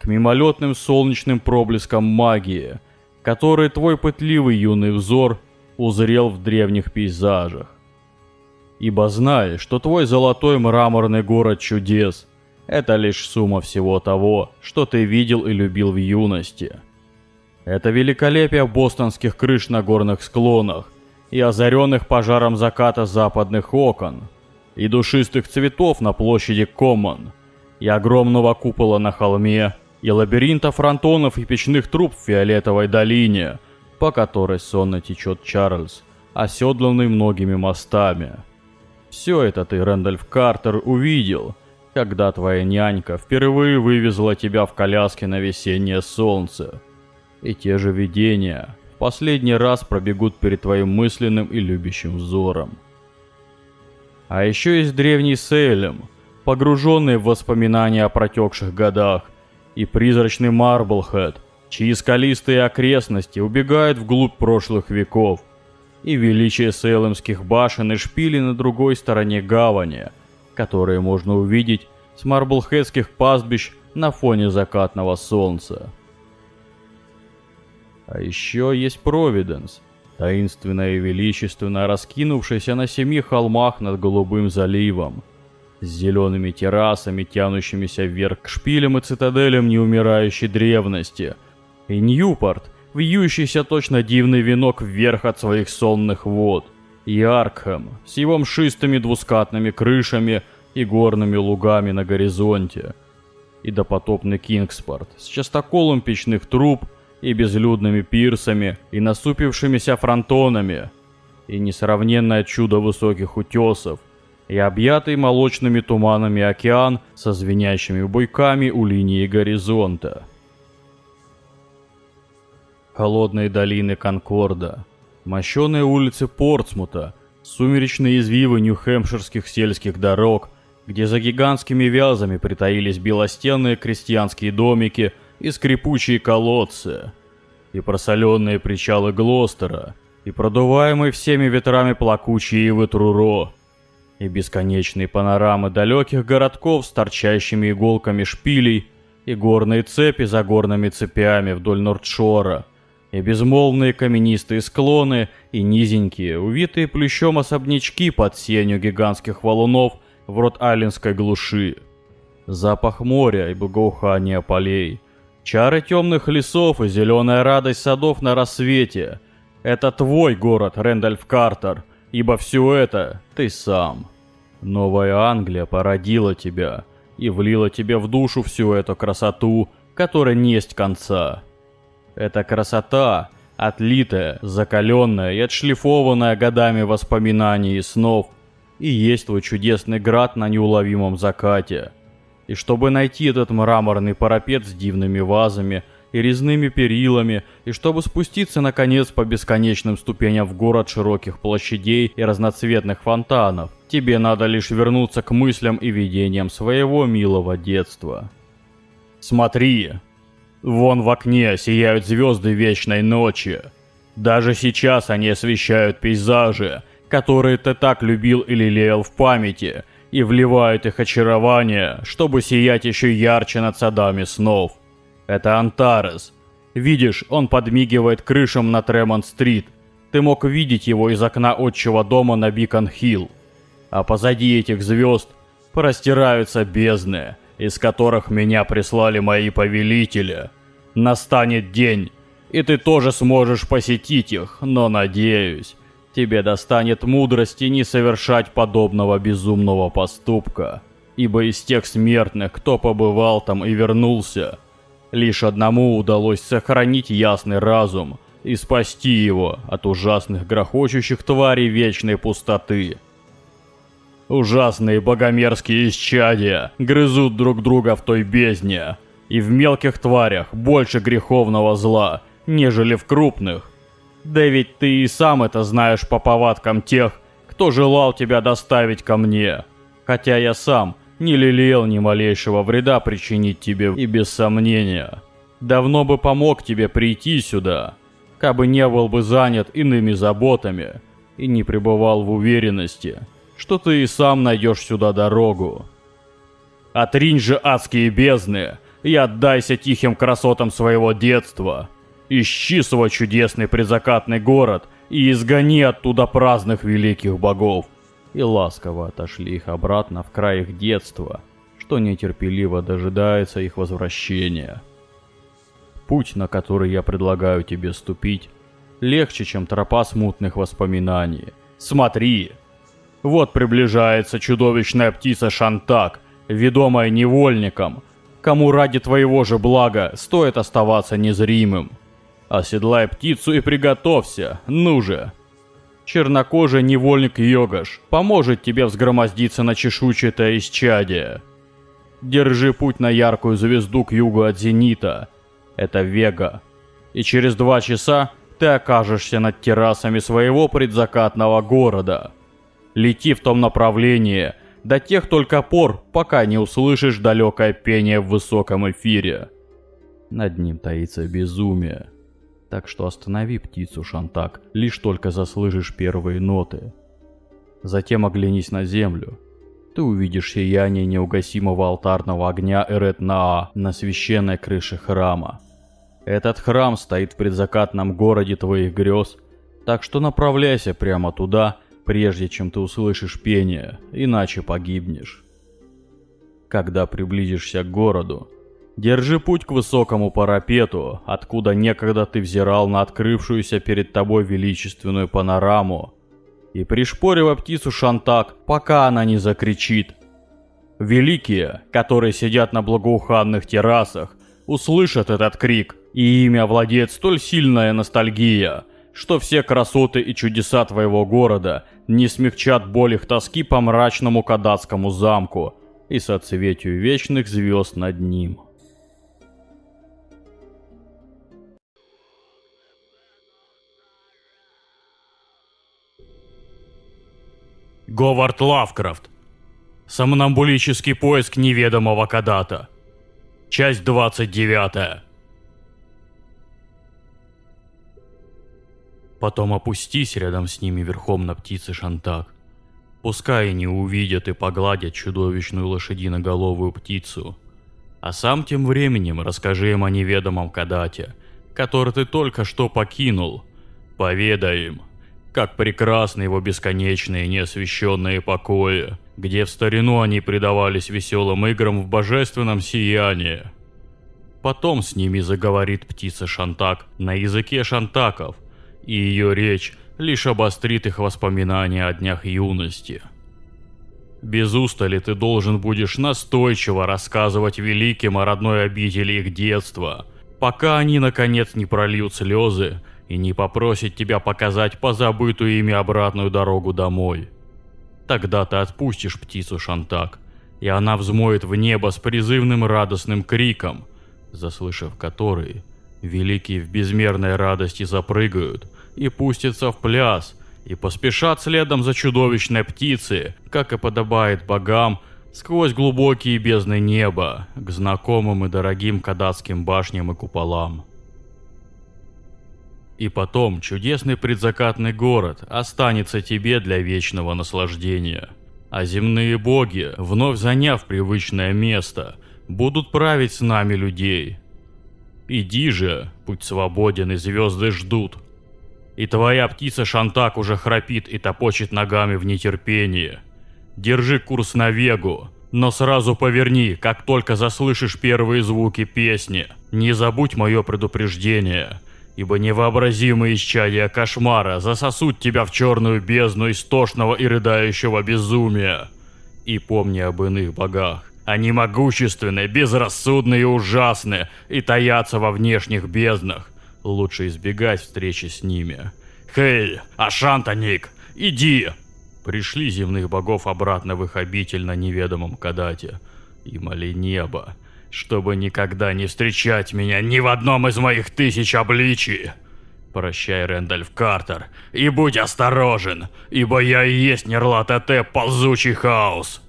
к мимолетным солнечным проблескам магии, которые твой пытливый юный взор узрел в древних пейзажах. Ибо знай, что твой золотой мраморный город чудес — это лишь сумма всего того, что ты видел и любил в юности — это великолепие бостонских крыш на горных склонах и озаренных пожаром заката западных окон, и душистых цветов на площади Коммон, и огромного купола на холме, и лабиринта фронтонов и печных труб в Фиолетовой долине, по которой сонно течет Чарльз, оседланный многими мостами. Все это ты, Рэндальф Картер, увидел, когда твоя нянька впервые вывезла тебя в коляске на весеннее солнце и те же видения последний раз пробегут перед твоим мысленным и любящим взором. А еще есть древний Сейлем, погруженный в воспоминания о протекших годах, и призрачный Марблхед, чьи скалистые окрестности убегают вглубь прошлых веков, и величие сейлемских башен и шпилей на другой стороне гавани, которые можно увидеть с марблхедских пастбищ на фоне закатного солнца. А еще есть Провиденс, таинственно и величественно раскинувшаяся на семи холмах над Голубым заливом, с зелеными террасами, тянущимися вверх к шпилям и цитаделям неумирающей древности, и Ньюпорт, вьющийся точно дивный венок вверх от своих сонных вод, и Аркхэм с его мшистыми двускатными крышами и горными лугами на горизонте, и допотопный Кингспорт с частоколом печных труб и безлюдными пирсами, и насупившимися фронтонами, и несравненное чудо высоких утесов, и объятый молочными туманами океан со звенящими буйками у линии горизонта. Холодные долины Конкорда, мощеные улицы Портсмута, сумеречные извивы нью-хэмпширских сельских дорог, где за гигантскими вязами притаились белостенные крестьянские домики – и скрипучие колодцы, и просоленные причалы Глостера, и продуваемые всеми ветрами плакучие ивы Труро, и бесконечные панорамы далеких городков с торчащими иголками шпилей, и горные цепи за горными цепями вдоль Нордшора, и безмолвные каменистые склоны, и низенькие, увитые плющом особнячки под сенью гигантских валунов в Рот-Айлендской глуши. Запах моря и благоухание полей, чары темных лесов и зеленая радость садов на рассвете. Это твой город, Рэндальф Картер, ибо все это ты сам. Новая Англия породила тебя и влила тебе в душу всю эту красоту, которой несть конца. Эта красота, отлитая, закаленная и отшлифованная годами воспоминаний и снов, и есть твой чудесный град на неуловимом закате. И чтобы найти этот мраморный парапет с дивными вазами – и резными перилами, и чтобы спуститься наконец по бесконечным ступеням в город широких площадей и разноцветных фонтанов, тебе надо лишь вернуться к мыслям и видениям своего милого детства. Смотри, вон в окне сияют звезды вечной ночи. Даже сейчас они освещают пейзажи, которые ты так любил и лелеял в памяти, и вливают их очарование, чтобы сиять еще ярче над садами снов. Это Антарес. Видишь, он подмигивает крышам на Тремонт-стрит. Ты мог видеть его из окна отчего дома на Бикон-Хилл. А позади этих звезд простираются бездны, из которых меня прислали мои повелители. Настанет день, и ты тоже сможешь посетить их, но надеюсь, тебе достанет мудрости не совершать подобного безумного поступка. Ибо из тех смертных, кто побывал там и вернулся, Лишь одному удалось сохранить ясный разум и спасти его от ужасных грохочущих тварей вечной пустоты. Ужасные богомерзкие исчадия грызут друг друга в той бездне, и в мелких тварях больше греховного зла, нежели в крупных. Да ведь ты и сам это знаешь по повадкам тех, кто желал тебя доставить ко мне. Хотя я сам не лелеял ни малейшего вреда причинить тебе и без сомнения. Давно бы помог тебе прийти сюда, кабы не был бы занят иными заботами и не пребывал в уверенности, что ты и сам найдешь сюда дорогу. Отринь же адские бездны и отдайся тихим красотам своего детства. Ищи свой чудесный предзакатный город и изгони оттуда праздных великих богов и ласково отошли их обратно в край их детства, что нетерпеливо дожидается их возвращения. Путь, на который я предлагаю тебе ступить, легче, чем тропа смутных воспоминаний. Смотри! Вот приближается чудовищная птица Шантак, ведомая невольником, кому ради твоего же блага стоит оставаться незримым. Оседлай птицу и приготовься, ну же! чернокожий невольник Йогаш поможет тебе взгромоздиться на чешуйчатое исчадие. Держи путь на яркую звезду к югу от Зенита. Это Вега. И через два часа ты окажешься над террасами своего предзакатного города. Лети в том направлении до тех только пор, пока не услышишь далекое пение в высоком эфире. Над ним таится безумие. Так что останови птицу, Шантак, лишь только заслышишь первые ноты. Затем оглянись на землю. Ты увидишь сияние неугасимого алтарного огня Эрет-Наа на священной крыше храма. Этот храм стоит в предзакатном городе твоих грез, так что направляйся прямо туда, прежде чем ты услышишь пение, иначе погибнешь. Когда приблизишься к городу, Держи путь к высокому парапету, откуда некогда ты взирал на открывшуюся перед тобой величественную панораму. И пришпоривай птицу Шантак, пока она не закричит. Великие, которые сидят на благоуханных террасах, услышат этот крик, и ими овладеет столь сильная ностальгия, что все красоты и чудеса твоего города не смягчат боль их тоски по мрачному кадатскому замку и соцветию вечных звезд над ним. Говард Лавкрафт. Сомнамбулический поиск неведомого Кадата. Часть 29. Потом опустись рядом с ними верхом на птице Шантак. Пускай они увидят и погладят чудовищную лошадиноголовую птицу. А сам тем временем расскажи им о неведомом Кадате, который ты только что покинул. Поведай им, как прекрасны его бесконечные неосвещенные покои, где в старину они предавались веселым играм в божественном сиянии. Потом с ними заговорит птица Шантак на языке шантаков, и ее речь лишь обострит их воспоминания о днях юности. Без устали ты должен будешь настойчиво рассказывать великим о родной обители их детства, пока они наконец не прольют слезы и не попросят тебя показать позабытую ими обратную дорогу домой. Тогда ты отпустишь птицу Шантак, и она взмоет в небо с призывным радостным криком, заслышав который, великие в безмерной радости запрыгают и пустятся в пляс – и поспешат следом за чудовищной птицей, как и подобает богам, сквозь глубокие бездны неба, к знакомым и дорогим кадатским башням и куполам. И потом чудесный предзакатный город останется тебе для вечного наслаждения. А земные боги, вновь заняв привычное место, будут править с нами людей. Иди же, путь свободен и звезды ждут, и твоя птица Шантак уже храпит и топочет ногами в нетерпении. Держи курс на Вегу, но сразу поверни, как только заслышишь первые звуки песни. Не забудь мое предупреждение, ибо невообразимые исчадия кошмара засосут тебя в черную бездну истошного и рыдающего безумия. И помни об иных богах. Они могущественны, безрассудны и ужасны, и таятся во внешних безднах. Лучше избегать встречи с ними. «Хей, Ашантаник, иди!» Пришли земных богов обратно в их обитель на неведомом Кадате. И моли небо, чтобы никогда не встречать меня ни в одном из моих тысяч обличий. Прощай, Рэндальф Картер, и будь осторожен, ибо я и есть Нерлатете, ползучий хаос.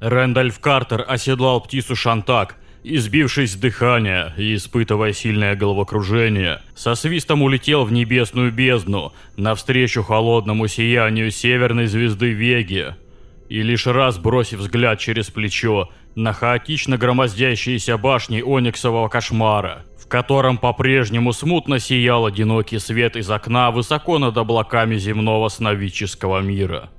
Рэндальф Картер оседлал птицу Шантак – избившись с дыхания и испытывая сильное головокружение, со свистом улетел в небесную бездну, навстречу холодному сиянию северной звезды Веги. И лишь раз бросив взгляд через плечо на хаотично громоздящиеся башни Ониксового кошмара, в котором по-прежнему смутно сиял одинокий свет из окна высоко над облаками земного сновидческого мира.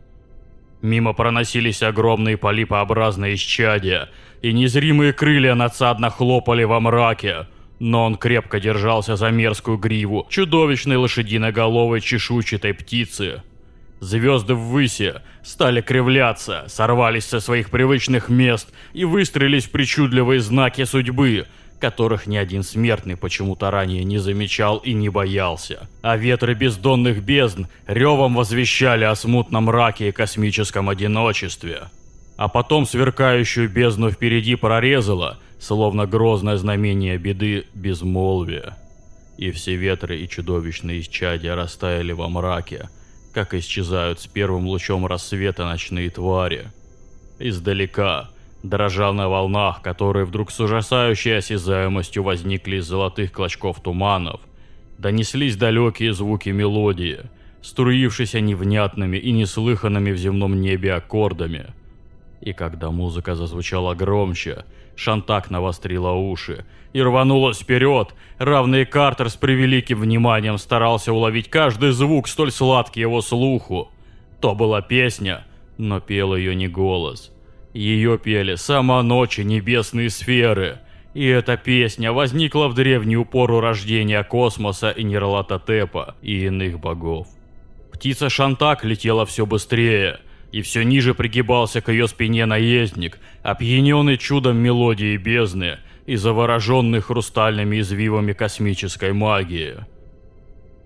Мимо проносились огромные полипообразные исчадия – и незримые крылья надсадно хлопали во мраке. Но он крепко держался за мерзкую гриву чудовищной лошадиноголовой чешуйчатой птицы. Звезды в высе стали кривляться, сорвались со своих привычных мест и выстрелились в причудливые знаки судьбы, которых ни один смертный почему-то ранее не замечал и не боялся. А ветры бездонных бездн ревом возвещали о смутном мраке и космическом одиночестве а потом сверкающую бездну впереди прорезала, словно грозное знамение беды безмолвия. И все ветры и чудовищные исчадия растаяли во мраке, как исчезают с первым лучом рассвета ночные твари. Издалека, дрожа на волнах, которые вдруг с ужасающей осязаемостью возникли из золотых клочков туманов, донеслись далекие звуки мелодии, струившиеся невнятными и неслыханными в земном небе аккордами – и когда музыка зазвучала громче, Шантак навострила уши и рванулась вперед. Равный Картер с превеликим вниманием старался уловить каждый звук, столь сладкий его слуху. То была песня, но пел ее не голос. Ее пели сама ночи небесные сферы. И эта песня возникла в древнюю пору рождения космоса и Нерлатотепа и иных богов. Птица Шантак летела все быстрее – и все ниже пригибался к ее спине наездник, опьяненный чудом мелодии бездны и завороженный хрустальными извивами космической магии.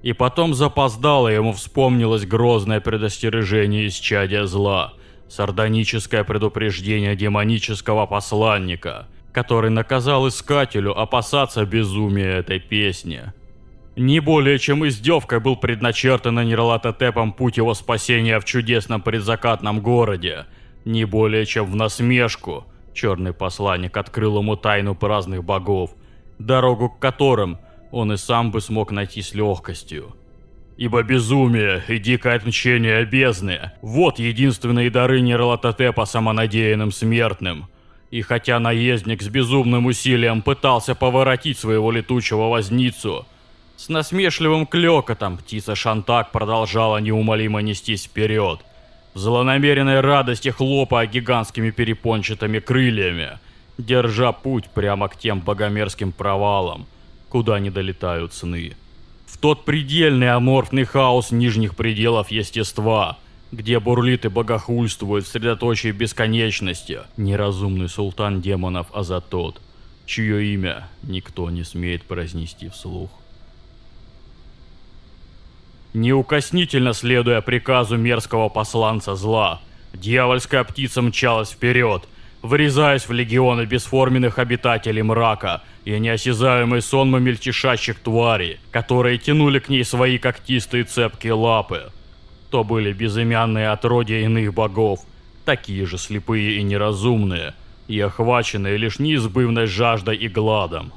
И потом запоздало ему вспомнилось грозное предостережение из чадия зла, сардоническое предупреждение демонического посланника, который наказал искателю опасаться безумия этой песни – не более чем издевкой был предначертан Нерлатотепом путь его спасения в чудесном предзакатном городе. Не более чем в насмешку черный посланник открыл ему тайну праздных богов, дорогу к которым он и сам бы смог найти с легкостью. Ибо безумие и дикое отмщение бездны – вот единственные дары Нерлатотепа самонадеянным смертным. И хотя наездник с безумным усилием пытался поворотить своего летучего возницу, с насмешливым клёкотом птица Шантак продолжала неумолимо нестись вперед, в злонамеренной радости хлопая гигантскими перепончатыми крыльями, держа путь прямо к тем богомерзким провалам, куда не долетают сны. В тот предельный аморфный хаос нижних пределов естества – где бурлит и богохульствует в средоточии бесконечности неразумный султан демонов Азатот, чье имя никто не смеет произнести вслух. Неукоснительно следуя приказу мерзкого посланца зла, дьявольская птица мчалась вперед, врезаясь в легионы бесформенных обитателей мрака и неосязаемый сонмы мельтешащих тварей, которые тянули к ней свои когтистые цепкие лапы. То были безымянные отродья иных богов, такие же слепые и неразумные, и охваченные лишь неизбывной жаждой и гладом.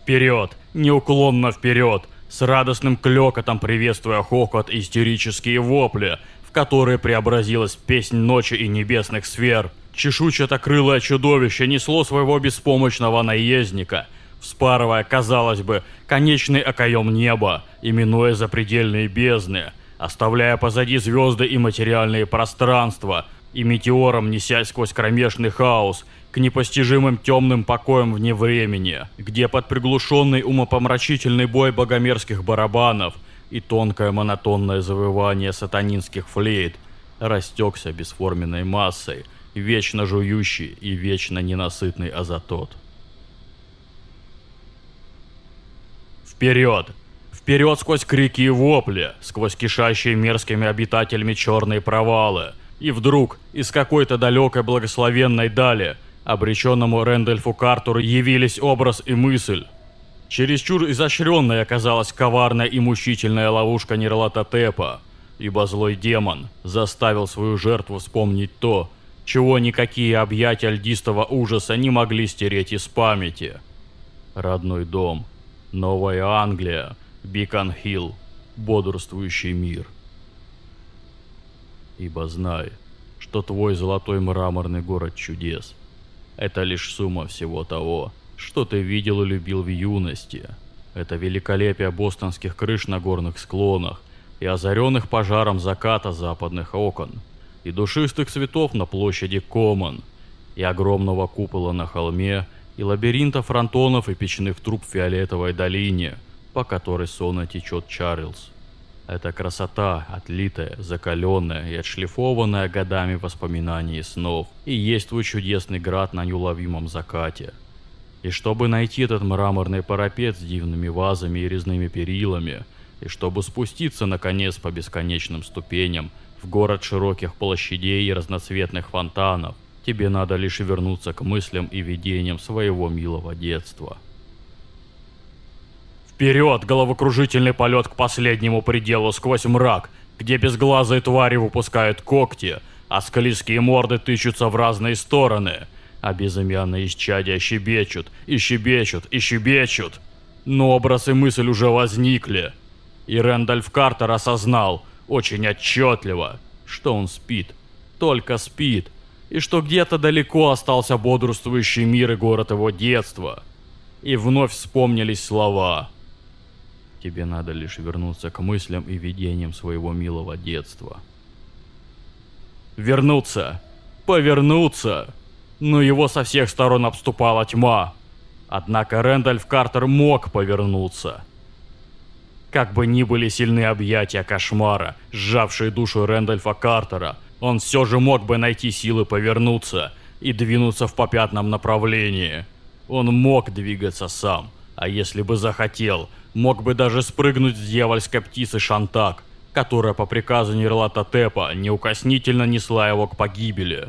Вперед, неуклонно вперед, с радостным клёкотом приветствуя хохот и истерические вопли, в которые преобразилась песнь ночи и небесных сфер. Чешуйчато-крылое чудовище несло своего беспомощного наездника – вспарывая, казалось бы, конечный окоем неба, именуя запредельные бездны, оставляя позади звезды и материальные пространства, и метеором несясь сквозь кромешный хаос к непостижимым темным покоям вне времени, где под приглушенный умопомрачительный бой богомерзких барабанов и тонкое монотонное завывание сатанинских флейт растекся бесформенной массой, вечно жующий и вечно ненасытный азотот. Вперед! Вперед сквозь крики и вопли, сквозь кишащие мерзкими обитателями черные провалы. И вдруг, из какой-то далекой благословенной дали, обреченному Рэндольфу Картуру явились образ и мысль. Чересчур изощренной оказалась коварная и мучительная ловушка Нерлатотепа, ибо злой демон заставил свою жертву вспомнить то, чего никакие объятия льдистого ужаса не могли стереть из памяти. Родной дом — Новая Англия, Бикон-Хилл, бодрствующий мир. Ибо знай, что твой золотой мраморный город чудес – это лишь сумма всего того, что ты видел и любил в юности. Это великолепие бостонских крыш на горных склонах и озаренных пожаром заката западных окон, и душистых цветов на площади Коман, и огромного купола на холме – и лабиринта фронтонов и печных труб в Фиолетовой долине, по которой сонно течет Чарльз. Это красота, отлитая, закаленная и отшлифованная годами воспоминаний и снов, и есть твой чудесный град на неуловимом закате. И чтобы найти этот мраморный парапет с дивными вазами и резными перилами, и чтобы спуститься наконец по бесконечным ступеням в город широких площадей и разноцветных фонтанов, Тебе надо лишь вернуться к мыслям и видениям своего милого детства. Вперед, головокружительный полет к последнему пределу сквозь мрак, где безглазые твари выпускают когти, а склизкие морды тычутся в разные стороны, а безымянные исчадия щебечут, и щебечут, и щебечут. Но образ и мысль уже возникли. И Рэндальф Картер осознал, очень отчетливо, что он спит, только спит, и что где-то далеко остался бодрствующий мир и город его детства. И вновь вспомнились слова. Тебе надо лишь вернуться к мыслям и видениям своего милого детства. Вернуться! Повернуться! Но его со всех сторон обступала тьма. Однако Рэндальф Картер мог повернуться. Как бы ни были сильны объятия кошмара, сжавшие душу Рэндальфа Картера, он все же мог бы найти силы повернуться и двинуться в попятном направлении. Он мог двигаться сам, а если бы захотел, мог бы даже спрыгнуть с дьявольской птицы Шантак, которая по приказу Тепа неукоснительно несла его к погибели.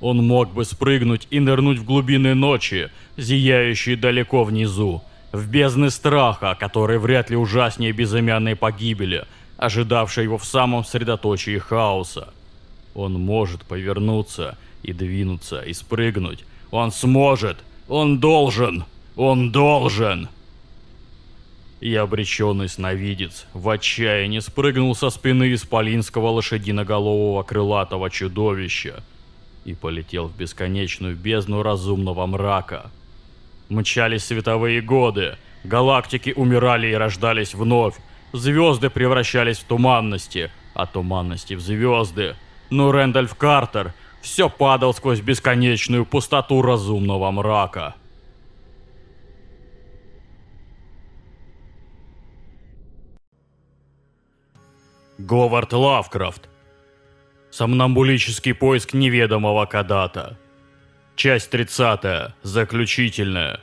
Он мог бы спрыгнуть и нырнуть в глубины ночи, зияющие далеко внизу, в бездны страха, которые вряд ли ужаснее безымянной погибели, ожидавшей его в самом средоточии хаоса. Он может повернуться и двинуться, и спрыгнуть. Он сможет! Он должен! Он должен! И обреченный сновидец в отчаянии спрыгнул со спины исполинского лошадиноголового крылатого чудовища. и полетел в бесконечную бездну разумного мрака. Мчались световые годы, галактики умирали и рождались вновь, звезды превращались в туманности, а туманности в звезды. Но Рэндальф Картер все падал сквозь бесконечную пустоту разумного мрака. Говард Лавкрафт Сомнамбулический поиск неведомого Кадата. Часть 30. Заключительная.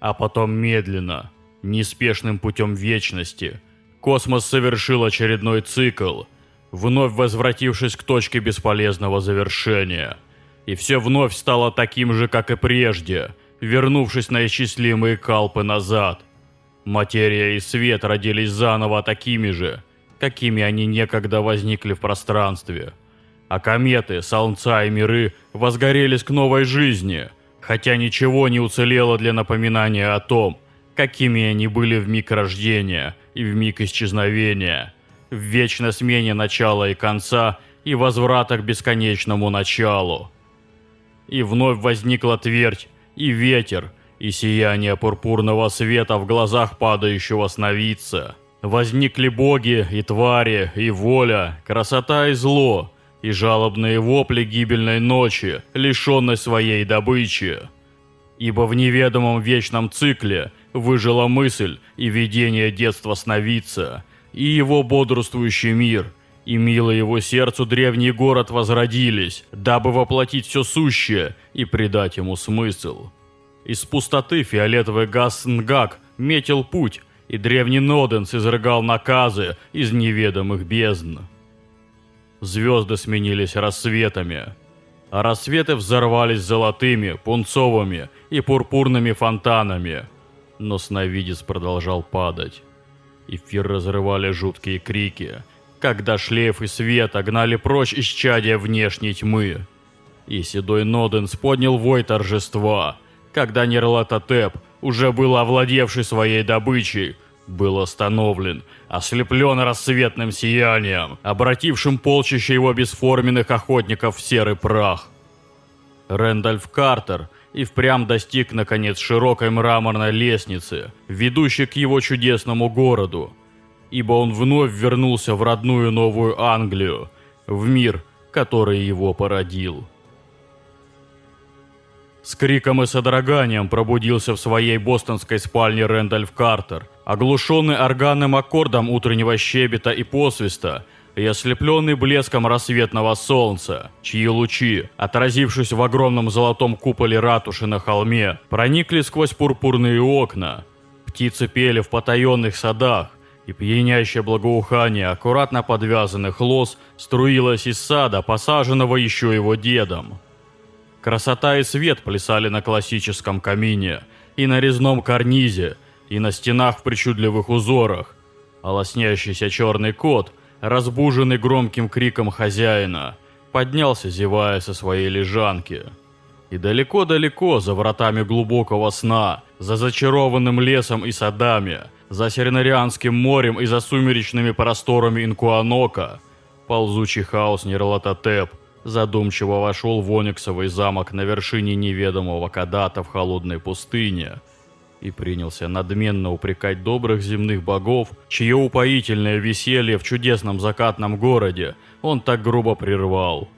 А потом медленно, неспешным путем вечности, космос совершил очередной цикл, вновь возвратившись к точке бесполезного завершения. И все вновь стало таким же, как и прежде, вернувшись на исчислимые калпы назад. Материя и свет родились заново такими же, какими они некогда возникли в пространстве. А кометы, солнца и миры возгорелись к новой жизни, хотя ничего не уцелело для напоминания о том, какими они были в миг рождения и в миг исчезновения, в вечной смене начала и конца и возврата к бесконечному началу. И вновь возникла твердь и ветер, и сияние пурпурного света в глазах падающего сновидца. Возникли боги и твари, и воля, красота и зло, и жалобные вопли гибельной ночи, лишенной своей добычи. Ибо в неведомом вечном цикле выжила мысль и видение детства сновидца, и его бодрствующий мир, и милый его сердцу древний город возродились, дабы воплотить все сущее и придать ему смысл. Из пустоты фиолетовый газ Нгак метил путь, и древний Ноденс изрыгал наказы из неведомых бездн. Звезды сменились рассветами, а рассветы взорвались золотыми, пунцовыми и пурпурными фонтанами. Но сновидец продолжал падать. Эфир разрывали жуткие крики, когда шлейф и свет гнали прочь исчадия внешней тьмы. И седой Ноденс поднял вой торжества — когда Нерлатотеп, уже был овладевший своей добычей, был остановлен, ослеплен рассветным сиянием, обратившим полчище его бесформенных охотников в серый прах. Рэндальф Картер и впрямь достиг, наконец, широкой мраморной лестницы, ведущей к его чудесному городу, ибо он вновь вернулся в родную Новую Англию, в мир, который его породил. С криком и содроганием пробудился в своей бостонской спальне Рэндальф Картер, оглушенный органным аккордом утреннего щебета и посвиста, и ослепленный блеском рассветного солнца, чьи лучи, отразившись в огромном золотом куполе ратуши на холме, проникли сквозь пурпурные окна. Птицы пели в потаенных садах, и пьянящее благоухание аккуратно подвязанных лоз струилось из сада, посаженного еще его дедом. Красота и свет плясали на классическом камине, и на резном карнизе, и на стенах в причудливых узорах. А лоснящийся черный кот, разбуженный громким криком хозяина, поднялся, зевая со своей лежанки. И далеко-далеко, за вратами глубокого сна, за зачарованным лесом и садами, за Серенарианским морем и за сумеречными просторами Инкуанока, ползучий хаос Нерлатотеп – задумчиво вошел в Ониксовый замок на вершине неведомого Кадата в холодной пустыне и принялся надменно упрекать добрых земных богов, чье упоительное веселье в чудесном закатном городе он так грубо прервал –